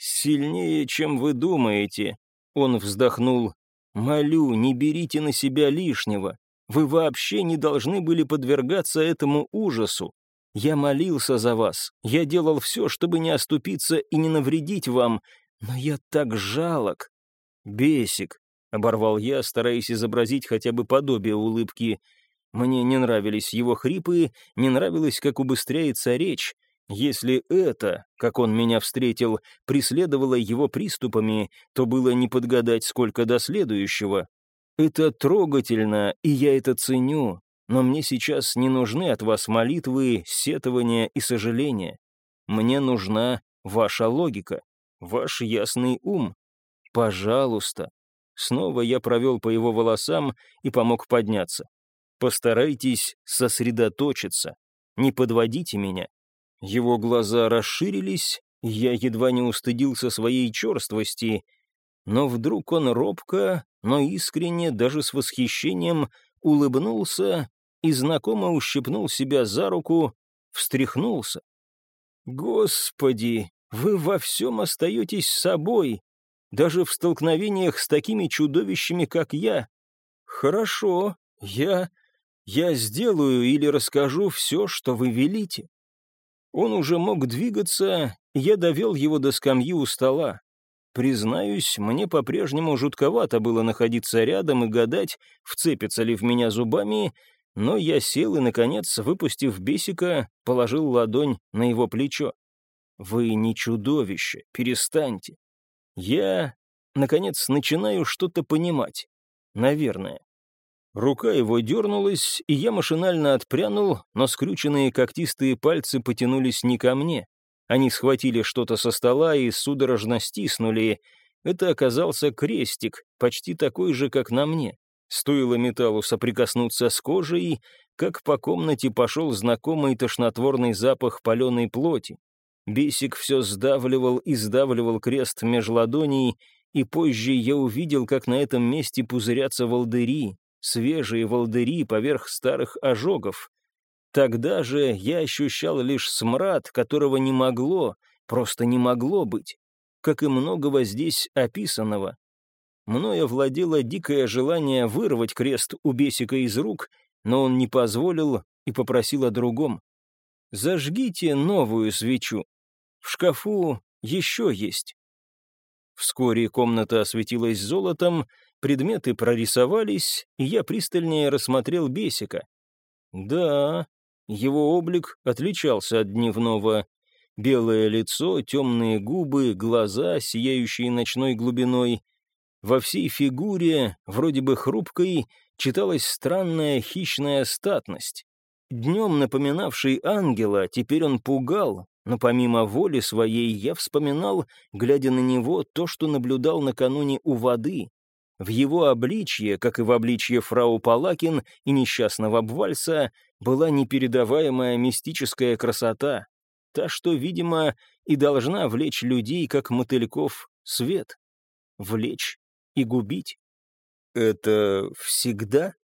A: «Сильнее, чем вы думаете», — он вздохнул. «Молю, не берите на себя лишнего. Вы вообще не должны были подвергаться этому ужасу. Я молился за вас, я делал все, чтобы не оступиться и не навредить вам, но я так жалок. «Бесик», — оборвал я, стараясь изобразить хотя бы подобие улыбки. Мне не нравились его хрипы, не нравилось, как убыстряется речь. Если это, как он меня встретил, преследовало его приступами, то было не подгадать, сколько до следующего. Это трогательно, и я это ценю, но мне сейчас не нужны от вас молитвы, сетования и сожаления. Мне нужна ваша логика, ваш ясный ум. Пожалуйста. Снова я провел по его волосам и помог подняться. Постарайтесь сосредоточиться. Не подводите меня. Его глаза расширились, я едва не устыдился своей черствости, но вдруг он робко, но искренне, даже с восхищением, улыбнулся и знакомо ущипнул себя за руку, встряхнулся. «Господи, вы во всем остаетесь собой, даже в столкновениях с такими чудовищами, как я. Хорошо, я... я сделаю или расскажу все, что вы велите». Он уже мог двигаться, я довел его до скамьи у стола. Признаюсь, мне по-прежнему жутковато было находиться рядом и гадать, вцепится ли в меня зубами, но я сел и, наконец, выпустив бесика, положил ладонь на его плечо. «Вы не чудовище, перестаньте. Я, наконец, начинаю что-то понимать. Наверное». Рука его дернулась, и я машинально отпрянул, но скрюченные когтистые пальцы потянулись не ко мне. Они схватили что-то со стола и судорожно стиснули. Это оказался крестик, почти такой же, как на мне. Стоило металлу соприкоснуться с кожей, как по комнате пошел знакомый тошнотворный запах паленой плоти. Бесик все сдавливал и сдавливал крест меж ладоней, и позже я увидел, как на этом месте пузырятся волдыри, свежие волдыри поверх старых ожогов. Тогда же я ощущал лишь смрад, которого не могло, просто не могло быть, как и многого здесь описанного. Мною овладело дикое желание вырвать крест у Бесика из рук, но он не позволил и попросил о другом. «Зажгите новую свечу. В шкафу еще есть». Вскоре комната осветилась золотом, предметы прорисовались, и я пристальнее рассмотрел Бесика. Да, его облик отличался от дневного. Белое лицо, темные губы, глаза, сияющие ночной глубиной. Во всей фигуре, вроде бы хрупкой, читалась странная хищная статность. Днем напоминавший ангела, теперь он пугал, но помимо воли своей я вспоминал, глядя на него, то, что наблюдал накануне у воды. В его обличье, как и в обличье фрау Палакин и несчастного Бвальса, была непередаваемая мистическая красота, та, что, видимо, и должна влечь людей, как мотыльков, свет. Влечь и губить? Это всегда?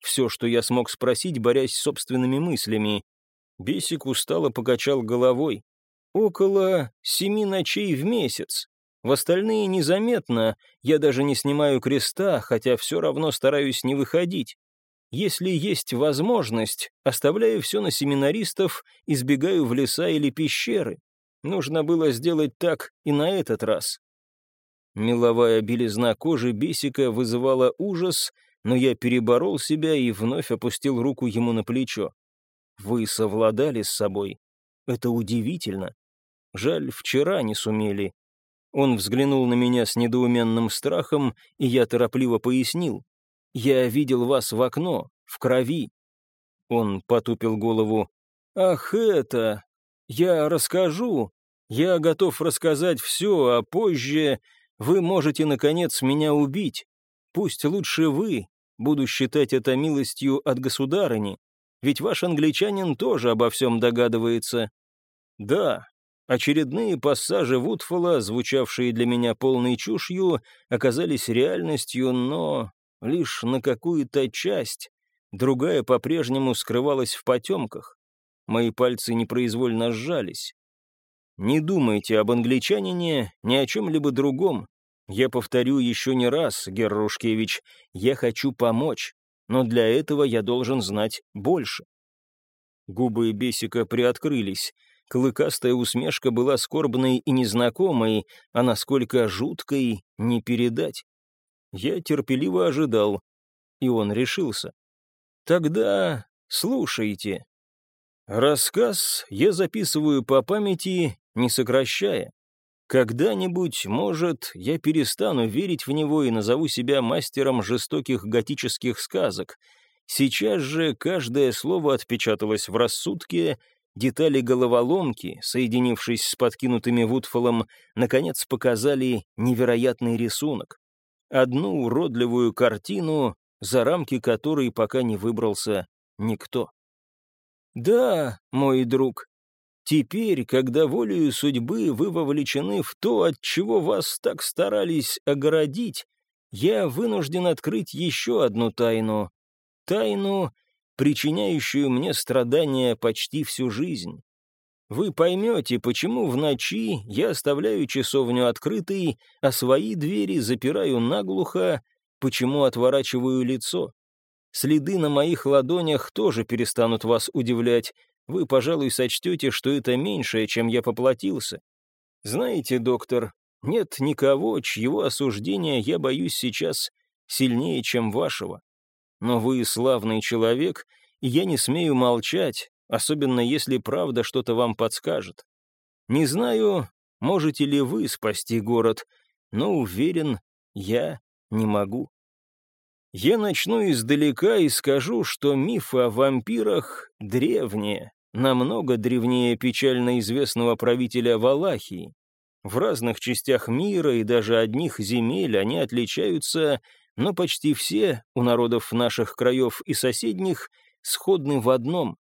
A: Все, что я смог спросить, борясь с собственными мыслями. Бесик устало покачал головой. Около семи ночей в месяц. В остальные незаметно, я даже не снимаю креста, хотя все равно стараюсь не выходить. Если есть возможность, оставляю все на семинаристов, избегаю в леса или пещеры. Нужно было сделать так и на этот раз. Меловая белизна кожи Бесика вызывала ужас, но я переборол себя и вновь опустил руку ему на плечо. «Вы совладали с собой. Это удивительно. Жаль, вчера не сумели». Он взглянул на меня с недоуменным страхом, и я торопливо пояснил. «Я видел вас в окно, в крови». Он потупил голову. «Ах, это! Я расскажу. Я готов рассказать все, а позже вы можете, наконец, меня убить. Пусть лучше вы, буду считать это милостью от государыни, ведь ваш англичанин тоже обо всем догадывается. Да, очередные пассажи Вудфола, звучавшие для меня полной чушью, оказались реальностью, но лишь на какую-то часть. Другая по-прежнему скрывалась в потемках. Мои пальцы непроизвольно сжались. Не думайте об англичанине, ни о чем-либо другом. Я повторю еще не раз, Геррушкевич, я хочу помочь, но для этого я должен знать больше. Губы Бесика приоткрылись. Клыкастая усмешка была скорбной и незнакомой, а насколько жуткой — не передать. Я терпеливо ожидал, и он решился. «Тогда слушайте». Рассказ я записываю по памяти, не сокращая. Когда-нибудь, может, я перестану верить в него и назову себя мастером жестоких готических сказок. Сейчас же каждое слово отпечаталось в рассудке, детали головоломки, соединившись с подкинутыми Вудфолом, наконец показали невероятный рисунок. Одну уродливую картину, за рамки которой пока не выбрался никто. «Да, мой друг, Теперь, когда волею судьбы вы вовлечены в то, от чего вас так старались огородить, я вынужден открыть еще одну тайну. Тайну, причиняющую мне страдания почти всю жизнь. Вы поймете, почему в ночи я оставляю часовню открытой, а свои двери запираю наглухо, почему отворачиваю лицо. Следы на моих ладонях тоже перестанут вас удивлять, вы, пожалуй, сочтете, что это меньшее, чем я поплатился. Знаете, доктор, нет никого, чьего осуждения я боюсь сейчас сильнее, чем вашего. Но вы славный человек, и я не смею молчать, особенно если правда что-то вам подскажет. Не знаю, можете ли вы спасти город, но уверен, я не могу. Я начну издалека и скажу, что мифы о вампирах древние, намного древнее печально известного правителя Валахии. В разных частях мира и даже одних земель они отличаются, но почти все у народов наших краев и соседних сходны в одном.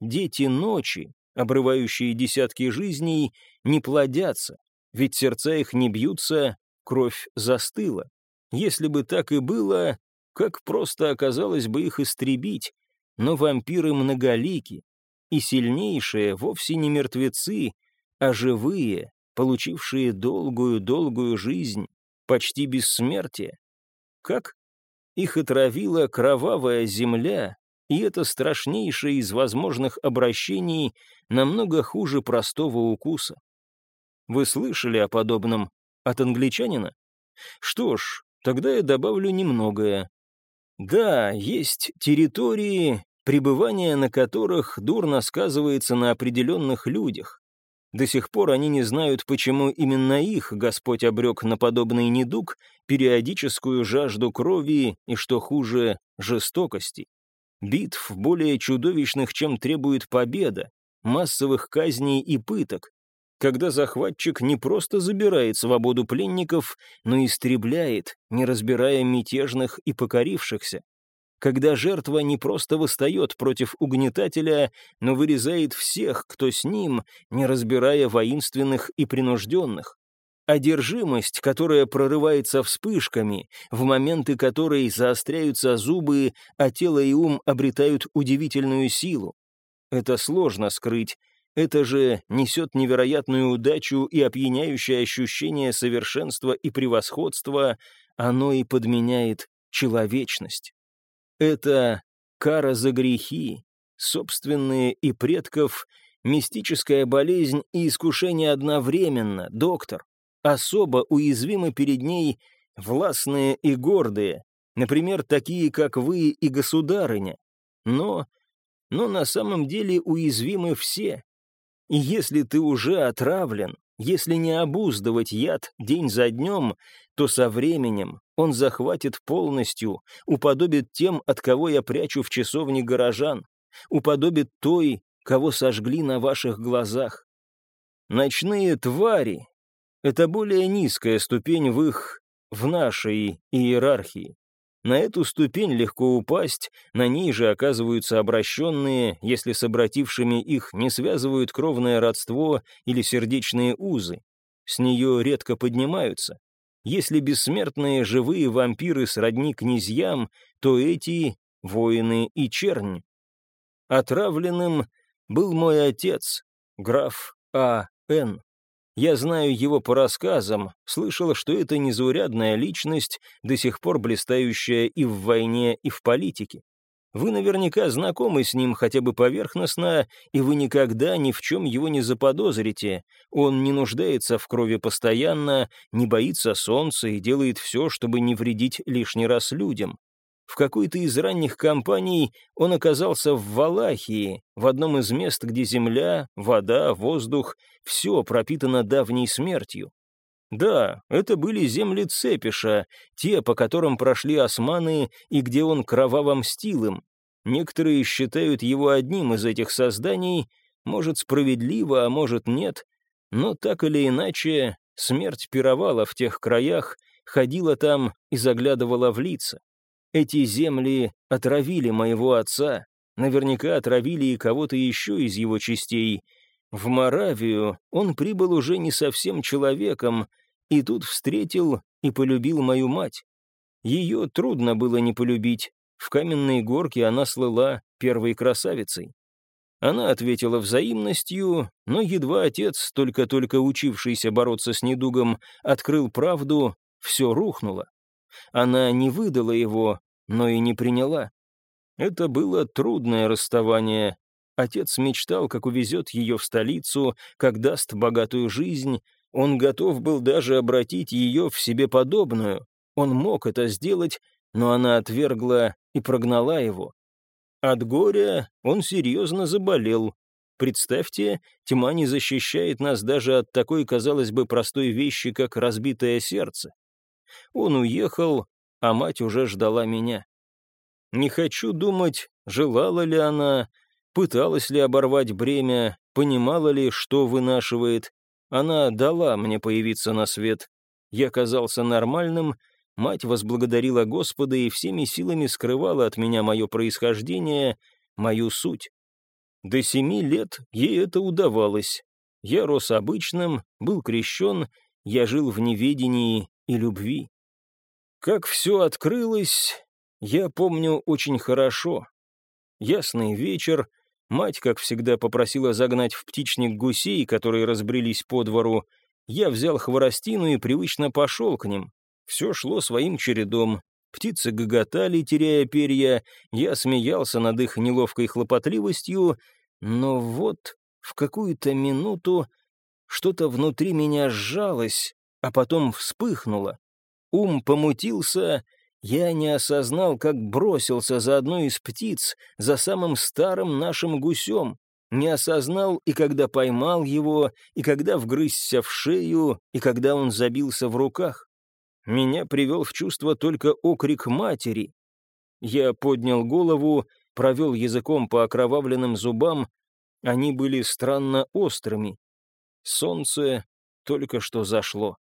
A: Дети ночи, обрывающие десятки жизней, не плодятся, ведь сердца их не бьются, кровь застыла. Если бы так и было, как просто оказалось бы их истребить, но вампиры многолики, и сильнейшие вовсе не мертвецы, а живые, получившие долгую-долгую жизнь, почти бессмертие. Как? Их отравила кровавая земля, и это страшнейшее из возможных обращений намного хуже простого укуса. Вы слышали о подобном от англичанина? Что ж, тогда я добавлю немногое. Да, есть территории, пребывание на которых дурно сказывается на определенных людях. До сих пор они не знают, почему именно их Господь обрек на подобный недуг, периодическую жажду крови и, что хуже, жестокости. Битв более чудовищных, чем требует победа, массовых казней и пыток, когда захватчик не просто забирает свободу пленников, но истребляет, не разбирая мятежных и покорившихся. Когда жертва не просто восстает против угнетателя, но вырезает всех, кто с ним, не разбирая воинственных и принужденных. Одержимость, которая прорывается вспышками, в моменты которой заостряются зубы, а тело и ум обретают удивительную силу. Это сложно скрыть, это же несет невероятную удачу и опьяняющее ощущение совершенства и превосходства, оно и подменяет человечность. Это кара за грехи, собственные и предков, мистическая болезнь и искушение одновременно, доктор. Особо уязвимы перед ней властные и гордые, например, такие, как вы и государыня. Но, но на самом деле уязвимы все, и если ты уже отравлен, если не обуздывать яд день за днем, то со временем он захватит полностью, уподобит тем, от кого я прячу в часовне горожан, уподобит той, кого сожгли на ваших глазах. Ночные твари — это более низкая ступень в их, в нашей иерархии. На эту ступень легко упасть, на ней же оказываются обращенные, если с обратившими их не связывают кровное родство или сердечные узы. С нее редко поднимаются. Если бессмертные живые вампиры сродни князьям, то эти — воины и чернь. Отравленным был мой отец, граф А. Н. Я знаю его по рассказам, слышал, что это незаурядная личность, до сих пор блистающая и в войне, и в политике. Вы наверняка знакомы с ним хотя бы поверхностно, и вы никогда ни в чем его не заподозрите. Он не нуждается в крови постоянно, не боится солнца и делает все, чтобы не вредить лишний раз людям. В какой-то из ранних кампаний он оказался в Валахии, в одном из мест, где земля, вода, воздух — все пропитано давней смертью. Да, это были земли Цепиша, те, по которым прошли османы и где он кроваво мстил. Некоторые считают его одним из этих созданий, может, справедливо, а может, нет, но так или иначе, смерть пировала в тех краях, ходила там и заглядывала в лица. Эти земли отравили моего отца, наверняка отравили и кого-то еще из его частей. В Моравию он прибыл уже не совсем человеком, и тут встретил и полюбил мою мать. Ее трудно было не полюбить, в каменной горке она слыла первой красавицей. Она ответила взаимностью, но едва отец, только-только учившийся бороться с недугом, открыл правду, все рухнуло. Она не выдала его, но и не приняла. Это было трудное расставание. Отец мечтал, как увезет ее в столицу, как даст богатую жизнь, он готов был даже обратить ее в себе подобную. Он мог это сделать, но она отвергла и прогнала его. От горя он серьезно заболел. Представьте, тьма не защищает нас даже от такой, казалось бы, простой вещи, как разбитое сердце. Он уехал, а мать уже ждала меня. Не хочу думать, желала ли она, пыталась ли оборвать бремя, понимала ли, что вынашивает, она дала мне появиться на свет. Я казался нормальным, мать возблагодарила Господа и всеми силами скрывала от меня мое происхождение, мою суть. До семи лет ей это удавалось. Я рос обычным, был крещен, я жил в неведении и любви. Как все открылось, я помню очень хорошо. Ясный вечер — Мать, как всегда, попросила загнать в птичник гусей, которые разбрелись по двору. Я взял хворостину и привычно пошел к ним. Все шло своим чередом. Птицы гоготали, теряя перья, я смеялся над их неловкой хлопотливостью, но вот в какую-то минуту что-то внутри меня сжалось, а потом вспыхнуло. Ум помутился, я не осознал, как бросился за одной из птиц, за самым старым нашим гусем. Не осознал и когда поймал его, и когда вгрызся в шею, и когда он забился в руках. Меня привел в чувство только окрик матери. Я поднял голову, провел языком по окровавленным зубам. Они были странно острыми. Солнце только что зашло.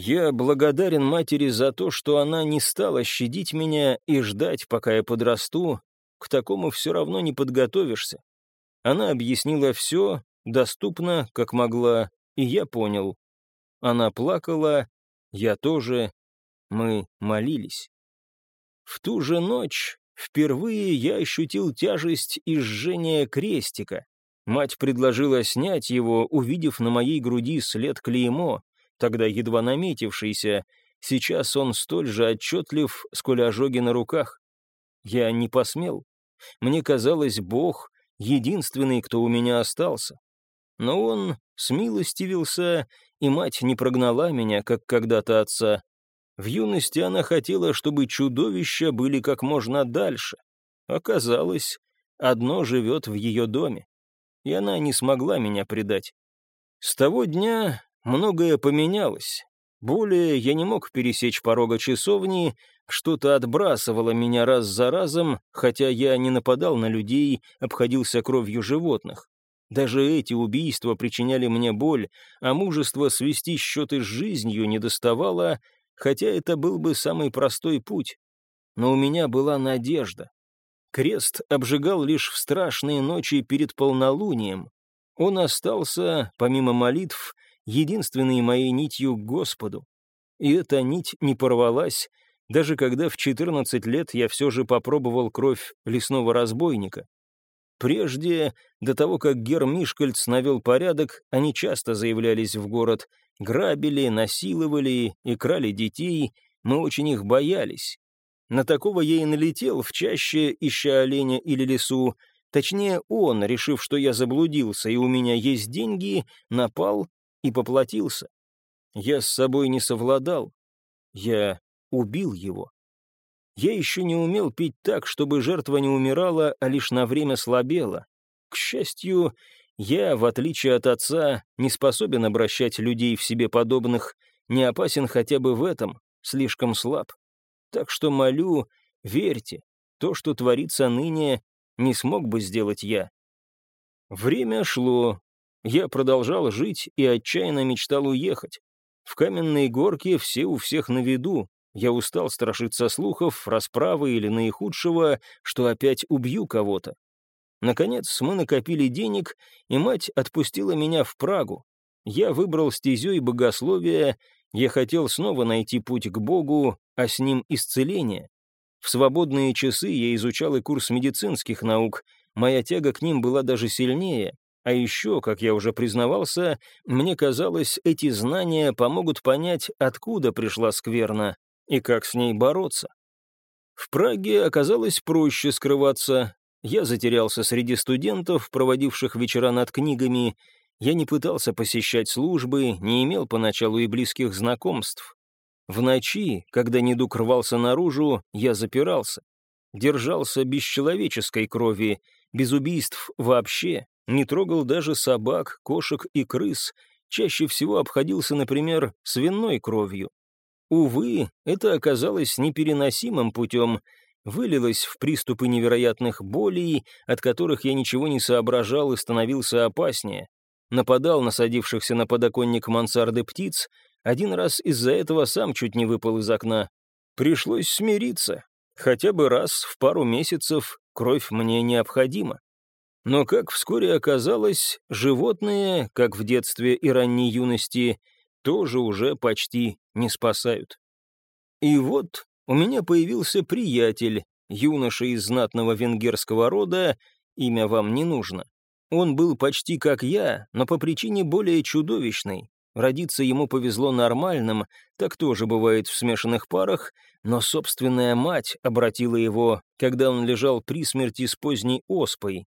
A: Я благодарен матери за то, что она не стала щадить меня и ждать, пока я подрасту. К такому все равно не подготовишься. Она объяснила все, доступно, как могла, и я понял. Она плакала, я тоже, мы молились. В ту же ночь впервые я ощутил тяжесть и жжение крестика. Мать предложила снять его, увидев на моей груди след клеймо тогда едва наметившийся, сейчас он столь же отчетлив, сколь ожоги на руках. Я не посмел. Мне казалось, Бог — единственный, кто у меня остался. Но он смилостивился, и мать не прогнала меня, как когда-то отца. В юности она хотела, чтобы чудовища были как можно дальше. Оказалось, одно живет в ее доме, и она не смогла меня предать. С того дня Многое поменялось. Более я не мог пересечь порога часовни, что-то отбрасывало меня раз за разом, хотя я не нападал на людей, обходился кровью животных. Даже эти убийства причиняли мне боль, а мужество свести счеты с жизнью не доставало, хотя это был бы самый простой путь. Но у меня была надежда. Крест обжигал лишь в страшные ночи перед полнолунием. Он остался, помимо молитв, единственной моей нитью к Господу. И эта нить не порвалась, даже когда в 14 лет я все же попробовал кровь лесного разбойника. Прежде, до того, как Гер Мишкальц навел порядок, они часто заявлялись в город, грабили, насиловали и крали детей, мы очень их боялись. На такого я и налетел в чаще, ища оленя или лесу. Точнее, он, решив, что я заблудился и у меня есть деньги, напал и поплатился. Я с собой не совладал. Я убил его. Я еще не умел пить так, чтобы жертва не умирала, а лишь на время слабела. К счастью, я, в отличие от отца, не способен обращать людей в себе подобных, не опасен хотя бы в этом, слишком слаб. Так что молю, верьте, то, что творится ныне, не смог бы сделать я. Время шло. Я продолжал жить и отчаянно мечтал уехать. В каменной горке все у всех на виду. Я устал страшиться слухов, расправы или наихудшего, что опять убью кого-то. Наконец, мы накопили денег, и мать отпустила меня в Прагу. Я выбрал стезей богословия я хотел снова найти путь к Богу, а с ним исцеление. В свободные часы я изучал и курс медицинских наук, моя тяга к ним была даже сильнее, а еще, как я уже признавался, мне казалось, эти знания помогут понять, откуда пришла скверна и как с ней бороться. В Праге оказалось проще скрываться. Я затерялся среди студентов, проводивших вечера над книгами, я не пытался посещать службы, не имел поначалу и близких знакомств. В ночи, когда недуг рвался наружу, я запирался. Держался без человеческой крови, без убийств вообще, не трогал даже собак, кошек и крыс, чаще всего обходился, например, свиной кровью. Увы, это оказалось непереносимым путем, вылилось в приступы невероятных болей, от которых я ничего не соображал и становился опаснее нападал на садившихся на подоконник мансарды птиц, один раз из-за этого сам чуть не выпал из окна. Пришлось смириться. Хотя бы раз в пару месяцев кровь мне необходима. Но, как вскоре оказалось, животные, как в детстве и ранней юности, тоже уже почти не спасают. И вот у меня появился приятель, юноша из знатного венгерского рода, имя вам не нужно. Он был почти как я, но по причине более чудовищной. Родиться ему повезло нормальным, так тоже бывает в смешанных парах, но собственная мать обратила его, когда он лежал при смерти с поздней оспой.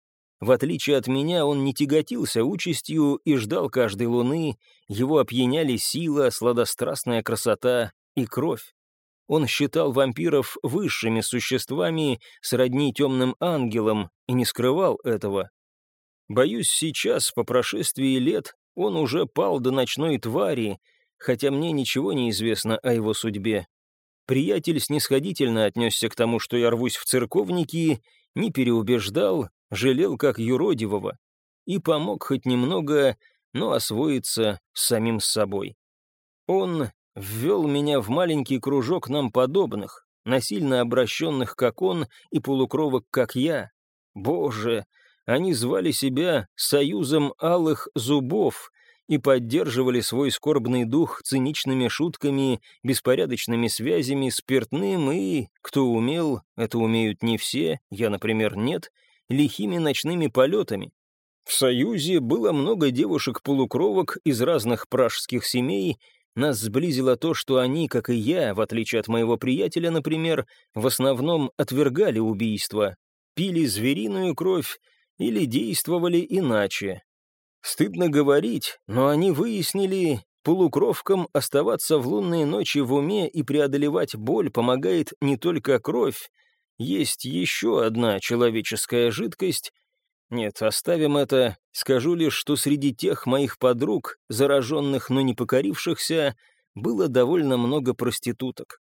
A: В отличие от меня, он не тяготился участью и ждал каждой луны, его опьяняли сила, сладострастная красота и кровь. Он считал вампиров высшими существами, сродни темным ангелам, и не скрывал этого. Боюсь, сейчас, по прошествии лет, он уже пал до ночной твари, хотя мне ничего не известно о его судьбе. Приятель снисходительно отнесся к тому, что я рвусь в церковники, не переубеждал, жалел как юродивого и помог хоть немного, но освоиться с самим собой. Он ввел меня в маленький кружок нам подобных, насильно обращенных, как он, и полукровок, как я. Боже, они звали себя «Союзом алых зубов» и поддерживали свой скорбный дух циничными шутками, беспорядочными связями, спиртным и, кто умел, это умеют не все, я, например, нет, лихими ночными полетами. В Союзе было много девушек-полукровок из разных пражских семей, нас сблизило то, что они, как и я, в отличие от моего приятеля, например, в основном отвергали убийство, пили звериную кровь или действовали иначе. Стыдно говорить, но они выяснили, полукровкам оставаться в лунные ночи в уме и преодолевать боль помогает не только кровь, есть еще одна человеческая жидкость. Нет, оставим это, скажу лишь, что среди тех моих подруг, зараженных, но не покорившихся, было довольно много проституток.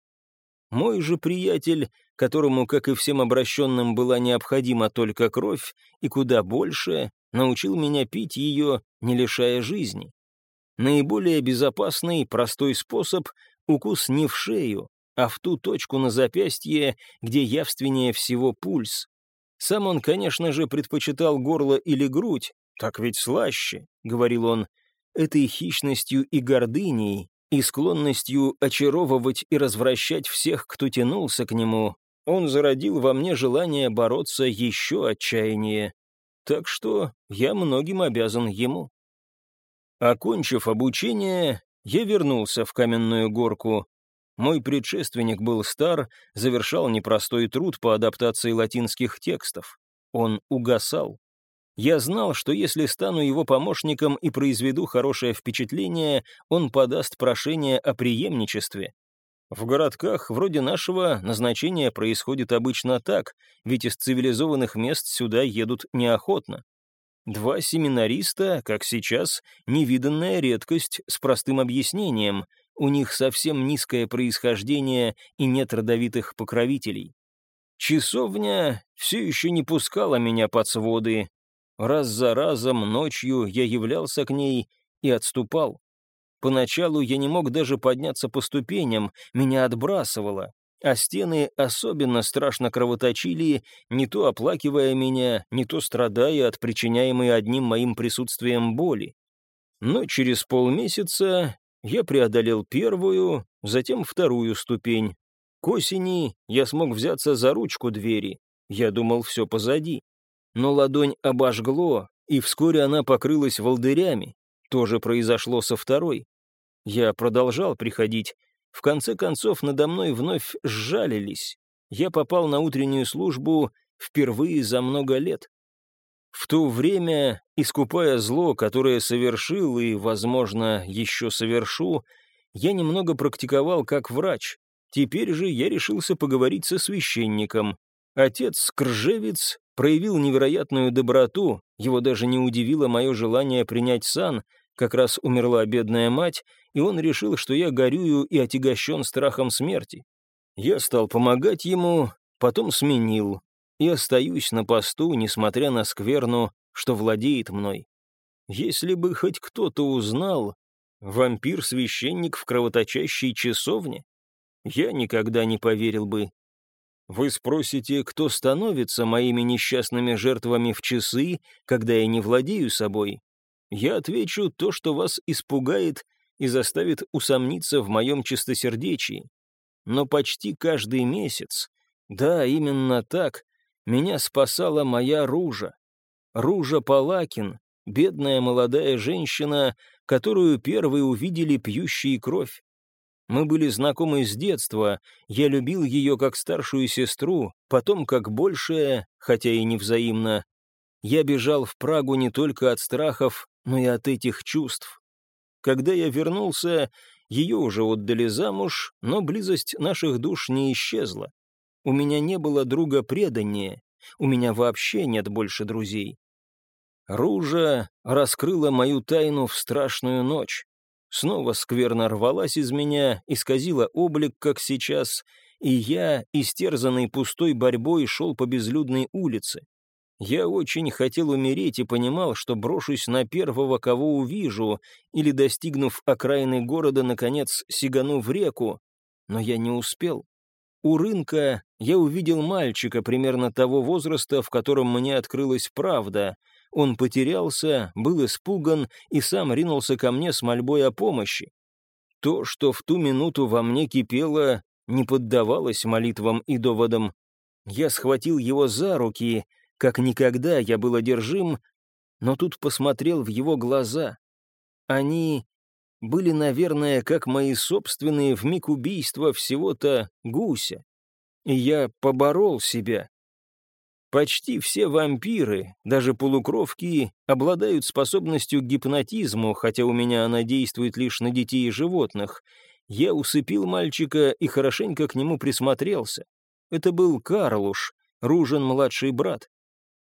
A: Мой же приятель, которому, как и всем обращенным, была необходима только кровь, и куда больше, научил меня пить ее, не лишая жизни. Наиболее безопасный, простой способ — укус не в шею, а в ту точку на запястье, где явственнее всего пульс. Сам он, конечно же, предпочитал горло или грудь, так ведь слаще, — говорил он, — этой хищностью и гордыней и склонностью очаровывать и развращать всех, кто тянулся к нему, он зародил во мне желание бороться еще отчаяннее. Так что я многим обязан ему. Окончив обучение, я вернулся в каменную горку. Мой предшественник был стар, завершал непростой труд по адаптации латинских текстов. Он угасал. Я знал, что если стану его помощником и произведу хорошее впечатление, он подаст прошение о преемничестве. В городках вроде нашего назначение происходит обычно так, ведь из цивилизованных мест сюда едут неохотно. Два семинариста, как сейчас, невиданная редкость с простым объяснением — у них совсем низкое происхождение и нет родовитых покровителей. Часовня все еще не пускала меня под своды. Раз за разом ночью я являлся к ней и отступал. Поначалу я не мог даже подняться по ступеням, меня отбрасывало, а стены особенно страшно кровоточили, не то оплакивая меня, не то страдая от причиняемой одним моим присутствием боли. Но через полмесяца я преодолел первую, затем вторую ступень. К осени я смог взяться за ручку двери. Я думал, все позади. Но ладонь обожгло, и вскоре она покрылась волдырями. То же произошло со второй. Я продолжал приходить. В конце концов, надо мной вновь сжалились. Я попал на утреннюю службу впервые за много лет. В то время, искупая зло, которое совершил и, возможно, еще совершу, я немного практиковал как врач. Теперь же я решился поговорить со священником. Отец Кржевец проявил невероятную доброту, его даже не удивило мое желание принять сан, как раз умерла бедная мать, и он решил, что я горюю и отягощен страхом смерти. Я стал помогать ему, потом сменил, и остаюсь на посту, несмотря на скверну, что владеет мной. Если бы хоть кто-то узнал, вампир-священник в кровоточащей часовне, я никогда не поверил бы. Вы спросите, кто становится моими несчастными жертвами в часы, когда я не владею собой? Я отвечу то, что вас испугает и заставит усомниться в моем чистосердечии. Но почти каждый месяц, да, именно так, меня спасала моя Ружа. Ружа Палакин, бедная молодая женщина, которую первые увидели пьющие кровь. Мы были знакомы с детства, я любил ее как старшую сестру, потом как большая, хотя и невзаимно. Я бежал в Прагу не только от страхов, но и от этих чувств. Когда я вернулся, ее уже отдали замуж, но близость наших душ не исчезла. У меня не было друга преданнее, у меня вообще нет больше друзей. Ружа раскрыла мою тайну в страшную ночь. Снова скверно рвалась из меня, исказила облик, как сейчас, и я, истерзанный пустой борьбой, шел по безлюдной улице. Я очень хотел умереть и понимал, что брошусь на первого, кого увижу, или, достигнув окраины города, наконец сигану в реку, но я не успел. У рынка я увидел мальчика примерно того возраста, в котором мне открылась правда. Он потерялся, был испуган и сам ринулся ко мне с мольбой о помощи. То, что в ту минуту во мне кипело, не поддавалось молитвам и доводам. Я схватил его за руки, как никогда я был одержим, но тут посмотрел в его глаза. Они были, наверное, как мои собственные в миг убийства всего-то гуся. И я поборол себя. Почти все вампиры, даже полукровки, обладают способностью к гипнотизму, хотя у меня она действует лишь на детей и животных. Я усыпил мальчика и хорошенько к нему присмотрелся. Это был Карлуш, Ружен младший брат.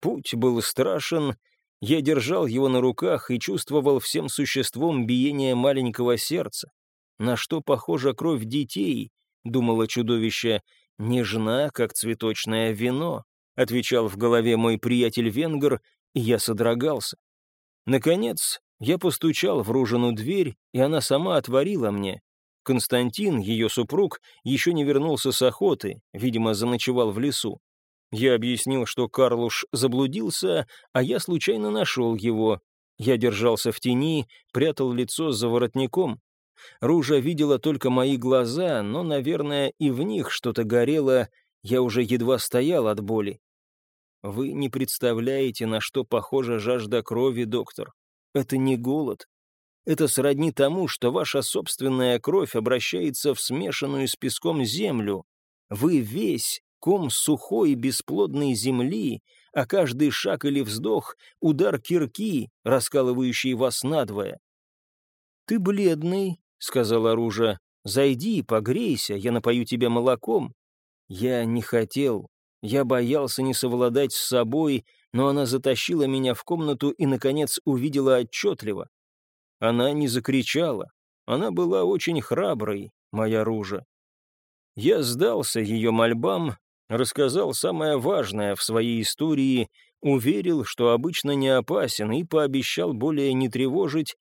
A: Путь был страшен, я держал его на руках и чувствовал всем существом биение маленького сердца. На что похожа кровь детей, думало чудовище, нежна, как цветочное вино, отвечал в голове мой приятель Венгер, и я содрогался. Наконец, я постучал в Ружину дверь, и она сама отворила мне. Константин, ее супруг, еще не вернулся с охоты, видимо, заночевал в лесу. Я объяснил, что Карлуш заблудился, а я случайно нашел его. Я держался в тени, прятал лицо за воротником. Ружа видела только мои глаза, но, наверное, и в них что-то горело, я уже едва стоял от боли. Вы не представляете, на что похожа жажда крови, доктор. Это не голод. Это сродни тому, что ваша собственная кровь обращается в смешанную с песком землю. Вы весь ком сухой бесплодной земли, а каждый шаг или вздох — удар кирки, раскалывающий вас надвое. «Ты бледный», — сказала Ружа. «Зайди, погрейся, я напою тебя молоком». Я не хотел. Я боялся не совладать с собой, но она затащила меня в комнату и, наконец, увидела отчетливо. Она не закричала. Она была очень храброй, моя Ружа. Я сдался ее мольбам, рассказал самое важное в своей истории, уверил, что обычно не опасен, и пообещал более не тревожить,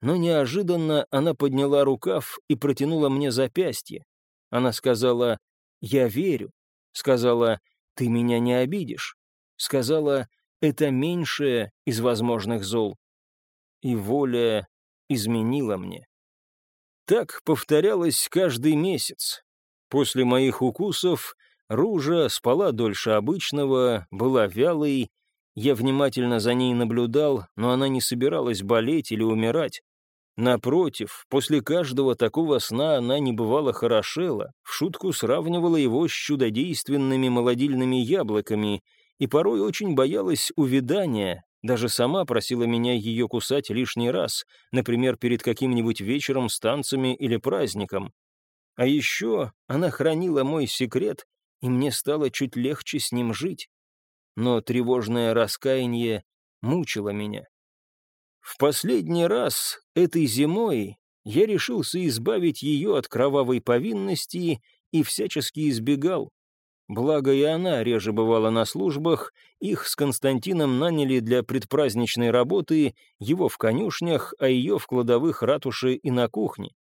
A: но неожиданно она подняла рукав и протянула мне запястье. Она сказала «Я верю», сказала «Ты меня не обидишь», сказала «Это меньшее из возможных зол». И воля изменила мне. Так повторялось каждый месяц. После моих укусов Ружа спала дольше обычного, была вялой, я внимательно за ней наблюдал, но она не собиралась болеть или умирать. Напротив, после каждого такого сна она не бывало хорошела, в шутку сравнивала его с чудодейственными молодильными яблоками и порой очень боялась увядания, даже сама просила меня ее кусать лишний раз, например, перед каким-нибудь вечером с танцами или праздником. А еще она хранила мой секрет, и мне стало чуть легче с ним жить. Но тревожное раскаяние мучило меня. В последний раз этой зимой я решился избавить ее от кровавой повинности и всячески избегал. Благо и она реже бывала на службах, их с Константином наняли для предпраздничной работы, его в конюшнях, а ее в кладовых ратуши и на кухне.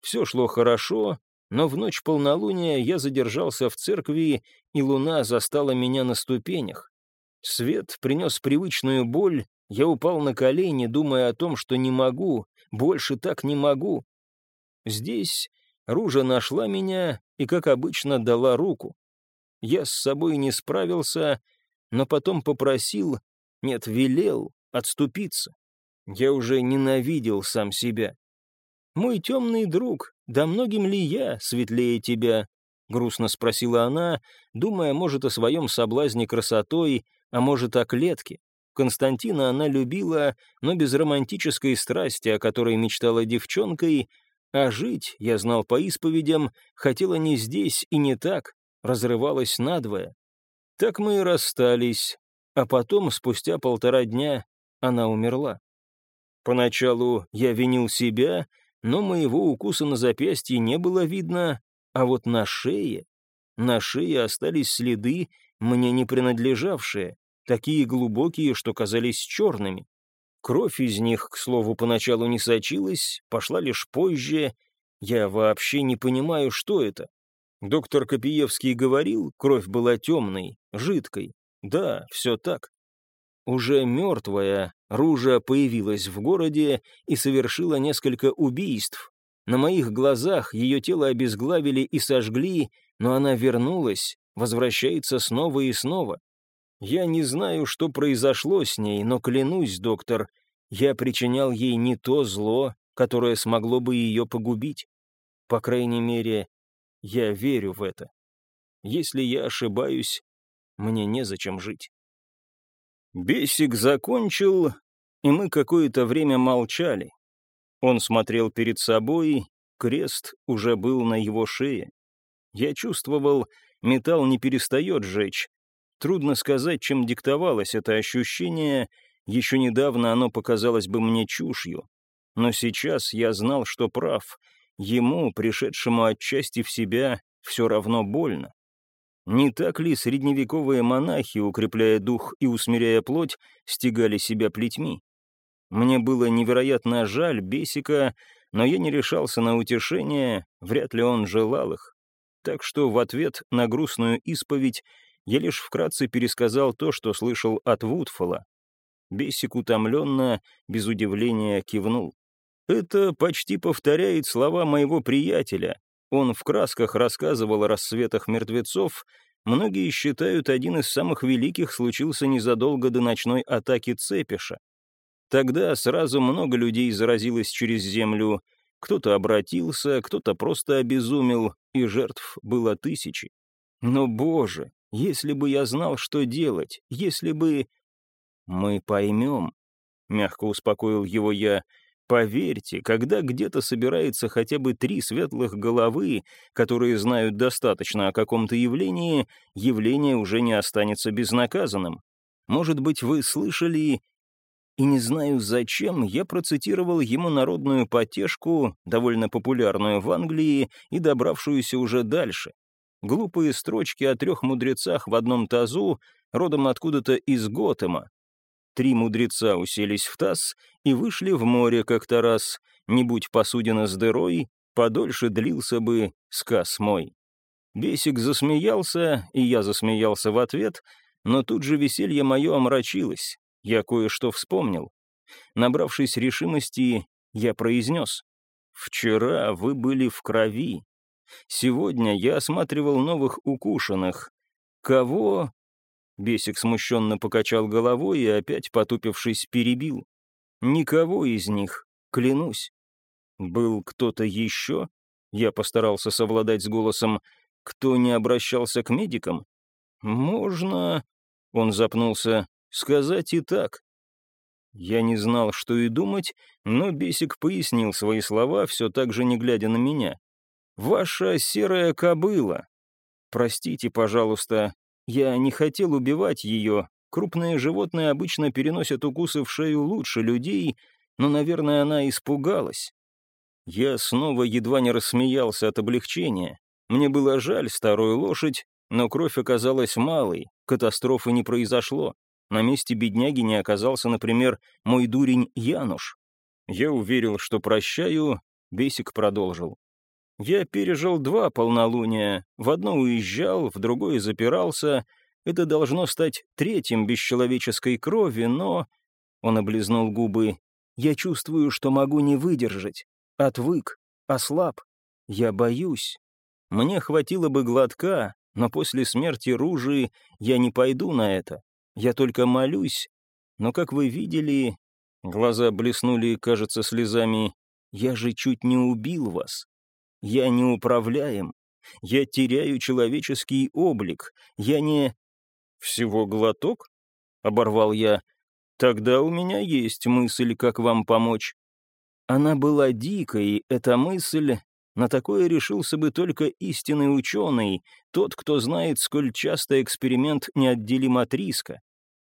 A: Все шло хорошо, но в ночь полнолуния я задержался в церкви, и луна застала меня на ступенях. Свет принес привычную боль, я упал на колени, думая о том, что не могу, больше так не могу. Здесь Ружа нашла меня и, как обычно, дала руку. Я с собой не справился, но потом попросил, нет, велел, отступиться. Я уже ненавидел сам себя. «Мой темный друг, да многим ли я светлее тебя?» — грустно спросила она, думая, может, о своем соблазне красотой, а может, о клетке. Константина она любила, но без романтической страсти, о которой мечтала девчонкой, а жить, я знал по исповедям, хотела не здесь и не так, разрывалась надвое. Так мы и расстались, а потом, спустя полтора дня, она умерла. Поначалу я винил себя, но моего укуса на запястье не было видно, а вот на шее... На шее остались следы, мне не принадлежавшие такие глубокие, что казались черными. Кровь из них, к слову, поначалу не сочилась, пошла лишь позже. Я вообще не понимаю, что это. Доктор Копиевский говорил, кровь была темной, жидкой. Да, все так. Уже мертвая, Ружа появилась в городе и совершила несколько убийств. На моих глазах ее тело обезглавили и сожгли, но она вернулась, возвращается снова и снова. Я не знаю, что произошло с ней, но клянусь, доктор, я причинял ей не то зло, которое смогло бы ее погубить. По крайней мере, я верю в это. Если я ошибаюсь, мне незачем жить. Бесик закончил, и мы какое-то время молчали. Он смотрел перед собой, крест уже был на его шее. Я чувствовал, металл не перестает жечь, Трудно сказать, чем диктовалось это ощущение, еще недавно оно показалось бы мне чушью. Но сейчас я знал, что прав. Ему, пришедшему отчасти в себя, все равно больно. Не так ли средневековые монахи, укрепляя дух и усмиряя плоть, стегали себя плетьми? Мне было невероятно жаль Бесика, но я не решался на утешение, вряд ли он желал их. Так что в ответ на грустную исповедь я лишь вкратце пересказал то, что слышал от Вудфола. Бесик утомленно, без удивления кивнул. Это почти повторяет слова моего приятеля. Он в красках рассказывал о рассветах мертвецов. Многие считают, один из самых великих случился незадолго до ночной атаки Цепиша. Тогда сразу много людей заразилось через землю. Кто-то обратился, кто-то просто обезумел, и жертв было тысячи. Но, боже, если бы я знал, что делать, если бы... Мы поймем, — мягко успокоил его я, — Поверьте, когда где-то собирается хотя бы три светлых головы, которые знают достаточно о каком-то явлении, явление уже не останется безнаказанным. Может быть, вы слышали и не знаю зачем, я процитировал ему народную потешку, довольно популярную в Англии и добравшуюся уже дальше. Глупые строчки о трех мудрецах в одном тазу, родом откуда-то из Готэма. Три мудреца уселись в таз и вышли в море как-то раз. Не будь посудина с дырой, подольше длился бы сказ мой. Бесик засмеялся, и я засмеялся в ответ, но тут же веселье мое омрачилось. Я кое-что вспомнил. Набравшись решимости, я произнес. «Вчера вы были в крови. Сегодня я осматривал новых укушенных. Кого?» Бесик смущенно покачал головой и опять, потупившись, перебил. «Никого из них, клянусь. Был кто-то еще?» Я постарался совладать с голосом. «Кто не обращался к медикам?» «Можно...» — он запнулся. Сказать и так. Я не знал, что и думать, но Бесик пояснил свои слова, все так же не глядя на меня. «Ваша серая кобыла. Простите, пожалуйста, я не хотел убивать ее. Крупные животные обычно переносят укусы в шею лучше людей, но, наверное, она испугалась. Я снова едва не рассмеялся от облегчения. Мне было жаль старую лошадь, но кровь оказалась малой, катастрофы не произошло. На месте бедняги не оказался, например, мой дурень Януш. Я уверил, что прощаю, Бесик продолжил. Я пережил два полнолуния, в одно уезжал, в другое запирался. Это должно стать третьим бесчеловеческой крови, но... Он облизнул губы. Я чувствую, что могу не выдержать. Отвык, ослаб. Я боюсь. Мне хватило бы глотка, но после смерти Ружи я не пойду на это. Я только молюсь, но, как вы видели...» Глаза блеснули, кажется, слезами. «Я же чуть не убил вас. Я не управляем. Я теряю человеческий облик. Я не...» «Всего глоток?» — оборвал я. «Тогда у меня есть мысль, как вам помочь». Она была дикой, эта мысль, на такое решился бы только истинный ученый, тот, кто знает, сколь часто эксперимент неотделим от риска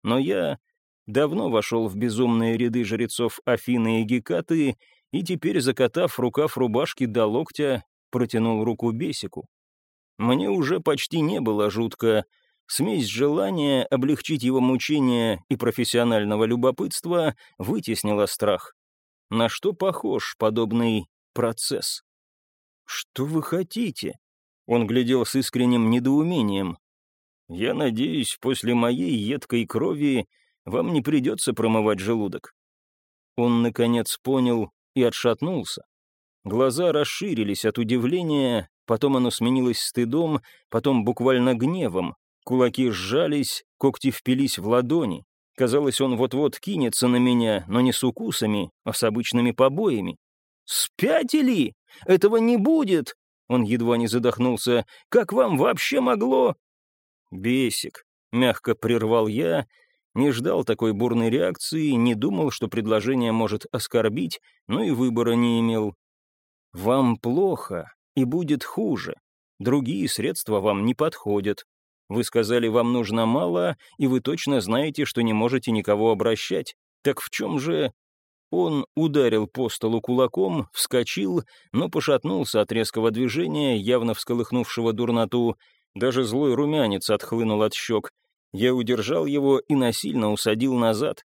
A: но я давно вошел в безумные ряды жрецов Афины и Гекаты и теперь, закатав рукав рубашки до локтя, протянул руку Бесику. Мне уже почти не было жутко. Смесь желания облегчить его мучения и профессионального любопытства вытеснила страх. На что похож подобный процесс? «Что вы хотите?» Он глядел с искренним недоумением. Я надеюсь, после моей едкой крови вам не придется промывать желудок». Он, наконец, понял и отшатнулся. Глаза расширились от удивления, потом оно сменилось стыдом, потом буквально гневом. Кулаки сжались, когти впились в ладони. Казалось, он вот-вот кинется на меня, но не с укусами, а с обычными побоями. «Спятили? Этого не будет!» Он едва не задохнулся. «Как вам вообще могло?» «Бесик», — мягко прервал я, не ждал такой бурной реакции, не думал, что предложение может оскорбить, но и выбора не имел. «Вам плохо, и будет хуже. Другие средства вам не подходят. Вы сказали, вам нужно мало, и вы точно знаете, что не можете никого обращать. Так в чем же...» Он ударил по столу кулаком, вскочил, но пошатнулся от резкого движения, явно всколыхнувшего дурноту, даже злой румянец отхлынул от щек. Я удержал его и насильно усадил назад.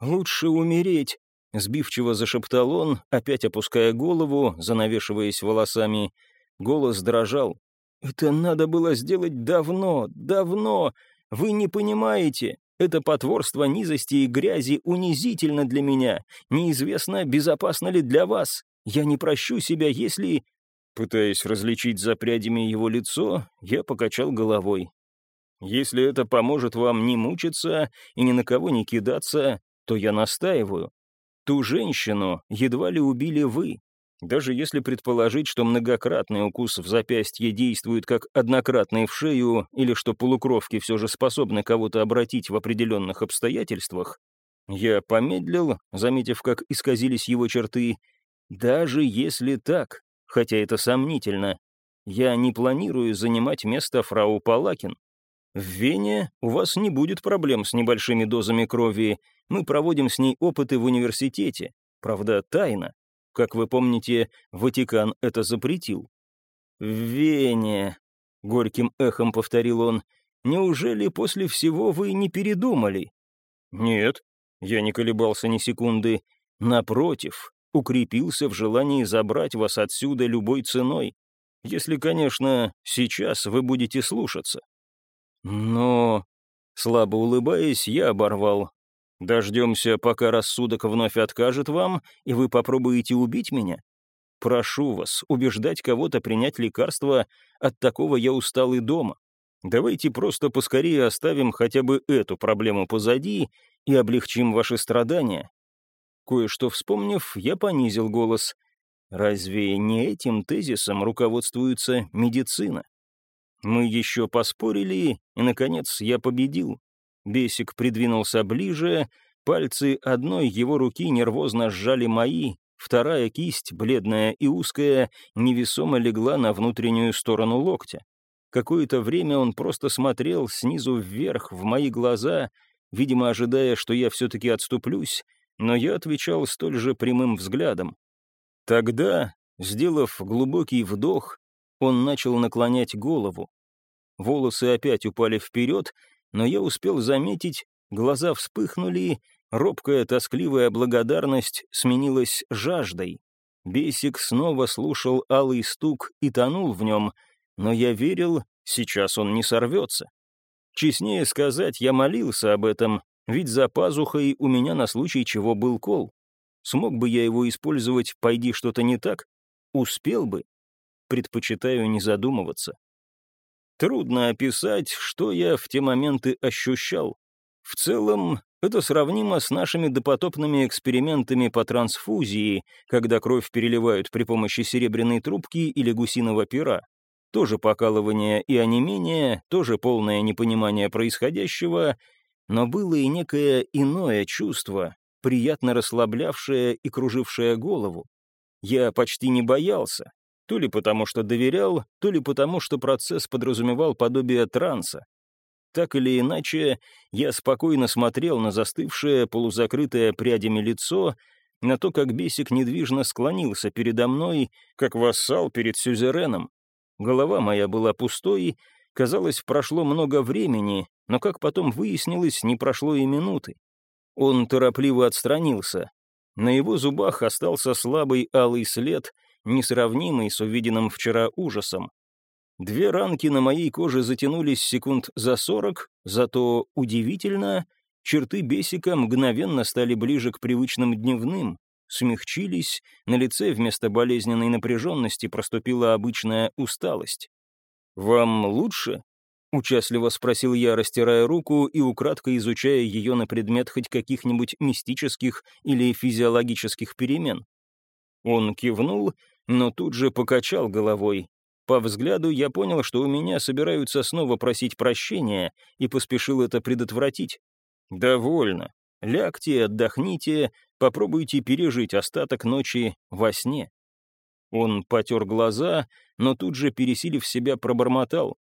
A: «Лучше умереть», — сбивчиво зашептал он, опять опуская голову, занавешиваясь волосами. Голос дрожал. «Это надо было сделать давно, давно. Вы не понимаете. Это потворство низости и грязи унизительно для меня. Неизвестно, безопасно ли для вас. Я не прощу себя, если...» Пытаясь различить за прядями его лицо, я покачал головой. «Если это поможет вам не мучиться и ни на кого не кидаться, то я настаиваю. Ту женщину едва ли убили вы. Даже если предположить, что многократный укус в запястье действует как однократный в шею, или что полукровки все же способны кого-то обратить в определенных обстоятельствах, я помедлил, заметив, как исказились его черты. Даже если так, хотя это сомнительно, я не планирую занимать место фрау Палакин. В Вене у вас не будет проблем с небольшими дозами крови. Мы проводим с ней опыты в университете. Правда, тайно. Как вы помните, Ватикан это запретил. «В Вене», — горьким эхом повторил он, — «неужели после всего вы не передумали?» «Нет», — я не колебался ни секунды, — «напротив, укрепился в желании забрать вас отсюда любой ценой, если, конечно, сейчас вы будете слушаться». «Но...» — слабо улыбаясь, я оборвал. Дождемся, пока рассудок вновь откажет вам, и вы попробуете убить меня? Прошу вас, убеждать кого-то принять лекарство, от такого я устал и дома. Давайте просто поскорее оставим хотя бы эту проблему позади и облегчим ваши страдания. Кое-что вспомнив, я понизил голос. Разве не этим тезисом руководствуется медицина? Мы еще поспорили, и, наконец, я победил. Бесик придвинулся ближе, пальцы одной его руки нервозно сжали мои, вторая кисть, бледная и узкая, невесомо легла на внутреннюю сторону локтя. Какое-то время он просто смотрел снизу вверх в мои глаза, видимо, ожидая, что я все-таки отступлюсь, но я отвечал столь же прямым взглядом. Тогда, сделав глубокий вдох, он начал наклонять голову. Волосы опять упали вперед, но я успел заметить, глаза вспыхнули, робкая тоскливая благодарность сменилась жаждой. Бесик снова слушал алый стук и тонул в нем, но я верил, сейчас он не сорвется. Честнее сказать, я молился об этом, ведь за пазухой у меня на случай чего был кол. Смог бы я его использовать, пойди что-то не так? Успел бы? Предпочитаю не задумываться. Трудно описать, что я в те моменты ощущал. В целом, это сравнимо с нашими допотопными экспериментами по трансфузии, когда кровь переливают при помощи серебряной трубки или гусиного пера. Тоже покалывание и онемение, тоже полное непонимание происходящего, но было и некое иное чувство, приятно расслаблявшее и кружившее голову. Я почти не боялся, то ли потому, что доверял, то ли потому, что процесс подразумевал подобие транса. Так или иначе, я спокойно смотрел на застывшее, полузакрытое прядями лицо, на то, как бесик недвижно склонился передо мной, как вассал перед сюзереном. Голова моя была пустой, казалось, прошло много времени, но, как потом выяснилось, не прошло и минуты. Он торопливо отстранился. На его зубах остался слабый алый след, несравнимый с увиденным вчера ужасом. Две ранки на моей коже затянулись секунд за сорок, зато, удивительно, черты бесика мгновенно стали ближе к привычным дневным, смягчились, на лице вместо болезненной напряженности проступила обычная усталость. «Вам лучше?» — участливо спросил я, растирая руку и украдкой изучая ее на предмет хоть каких-нибудь мистических или физиологических перемен. Он кивнул но тут же покачал головой. По взгляду я понял, что у меня собираются снова просить прощения, и поспешил это предотвратить. «Довольно. Лягте, отдохните, попробуйте пережить остаток ночи во сне». Он потер глаза, но тут же, пересилив себя, пробормотал.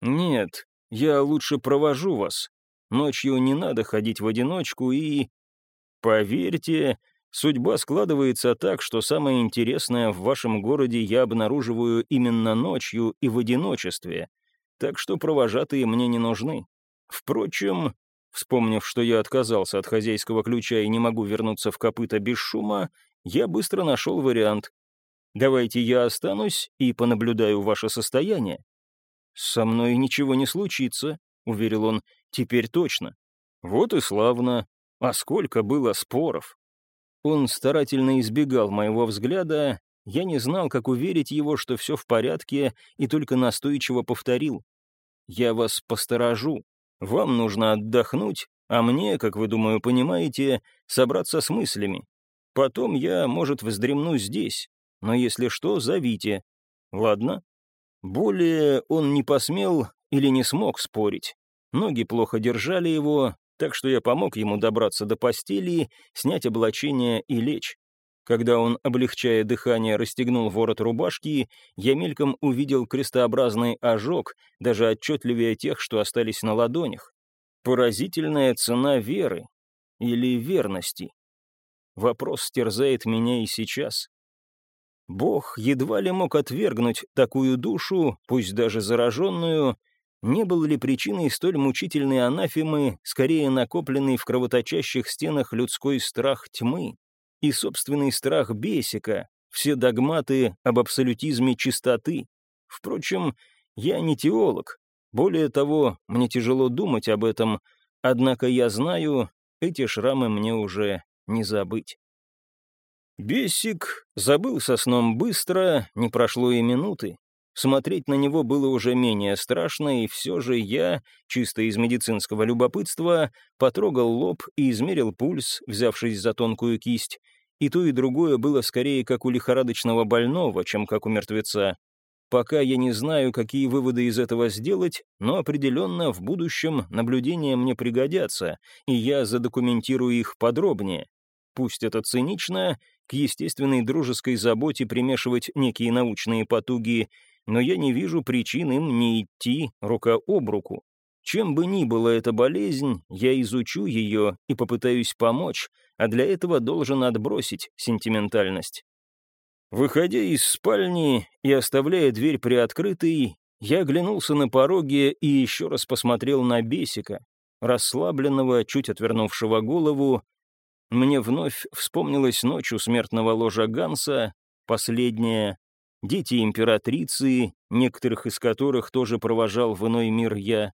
A: «Нет, я лучше провожу вас. Ночью не надо ходить в одиночку и...» «Поверьте, Судьба складывается так, что самое интересное в вашем городе я обнаруживаю именно ночью и в одиночестве, так что провожатые мне не нужны. Впрочем, вспомнив, что я отказался от хозяйского ключа и не могу вернуться в копыта без шума, я быстро нашел вариант. Давайте я останусь и понаблюдаю ваше состояние. «Со мной ничего не случится», — уверил он, — «теперь точно». Вот и славно. А сколько было споров. Он старательно избегал моего взгляда, я не знал, как уверить его, что все в порядке, и только настойчиво повторил. «Я вас посторожу. Вам нужно отдохнуть, а мне, как вы, думаю, понимаете, собраться с мыслями. Потом я, может, вздремну здесь, но если что, зовите. Ладно? Более он не посмел или не смог спорить. Ноги плохо держали его, так что я помог ему добраться до постели, снять облачение и лечь. Когда он, облегчая дыхание, расстегнул ворот рубашки, я мельком увидел крестообразный ожог, даже отчетливее тех, что остались на ладонях. Поразительная цена веры или верности. Вопрос стерзает меня и сейчас. Бог едва ли мог отвергнуть такую душу, пусть даже зараженную, не был ли причиной столь мучительной анафемы, скорее накопленный в кровоточащих стенах людской страх тьмы и собственный страх бесика, все догматы об абсолютизме чистоты? Впрочем, я не теолог. Более того, мне тяжело думать об этом, однако я знаю, эти шрамы мне уже не забыть. Бесик забыл со сном быстро, не прошло и минуты. Смотреть на него было уже менее страшно, и все же я, чисто из медицинского любопытства, потрогал лоб и измерил пульс, взявшись за тонкую кисть. И то, и другое было скорее как у лихорадочного больного, чем как у мертвеца. Пока я не знаю, какие выводы из этого сделать, но определенно в будущем наблюдения мне пригодятся, и я задокументирую их подробнее. Пусть это цинично, к естественной дружеской заботе примешивать некие научные потуги, но я не вижу причин им не идти рука об руку. Чем бы ни была эта болезнь, я изучу ее и попытаюсь помочь, а для этого должен отбросить сентиментальность. Выходя из спальни и оставляя дверь приоткрытой, я оглянулся на пороге и еще раз посмотрел на Бесика, расслабленного, чуть отвернувшего голову, мне вновь вспомнилась ночь у смертного ложа Ганса, последняя, дети императрицы, некоторых из которых тоже провожал в иной мир я.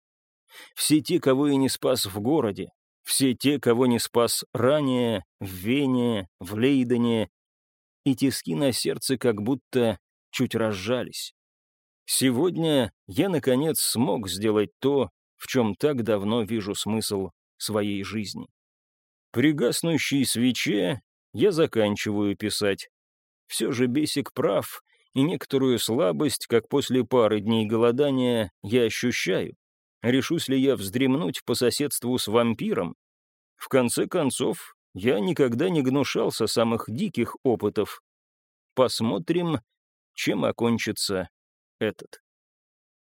A: Все те, кого я не спас в городе, все те, кого не спас ранее, в Вене, в Лейдене, и тиски на сердце как будто чуть разжались. Сегодня я, наконец, смог сделать то, в чем так давно вижу смысл своей жизни. При гаснущей свече я заканчиваю писать. Все же Бесик прав, и некоторую слабость, как после пары дней голодания, я ощущаю. Решусь ли я вздремнуть по соседству с вампиром? В конце концов, я никогда не гнушался самых диких опытов. Посмотрим, чем окончится этот.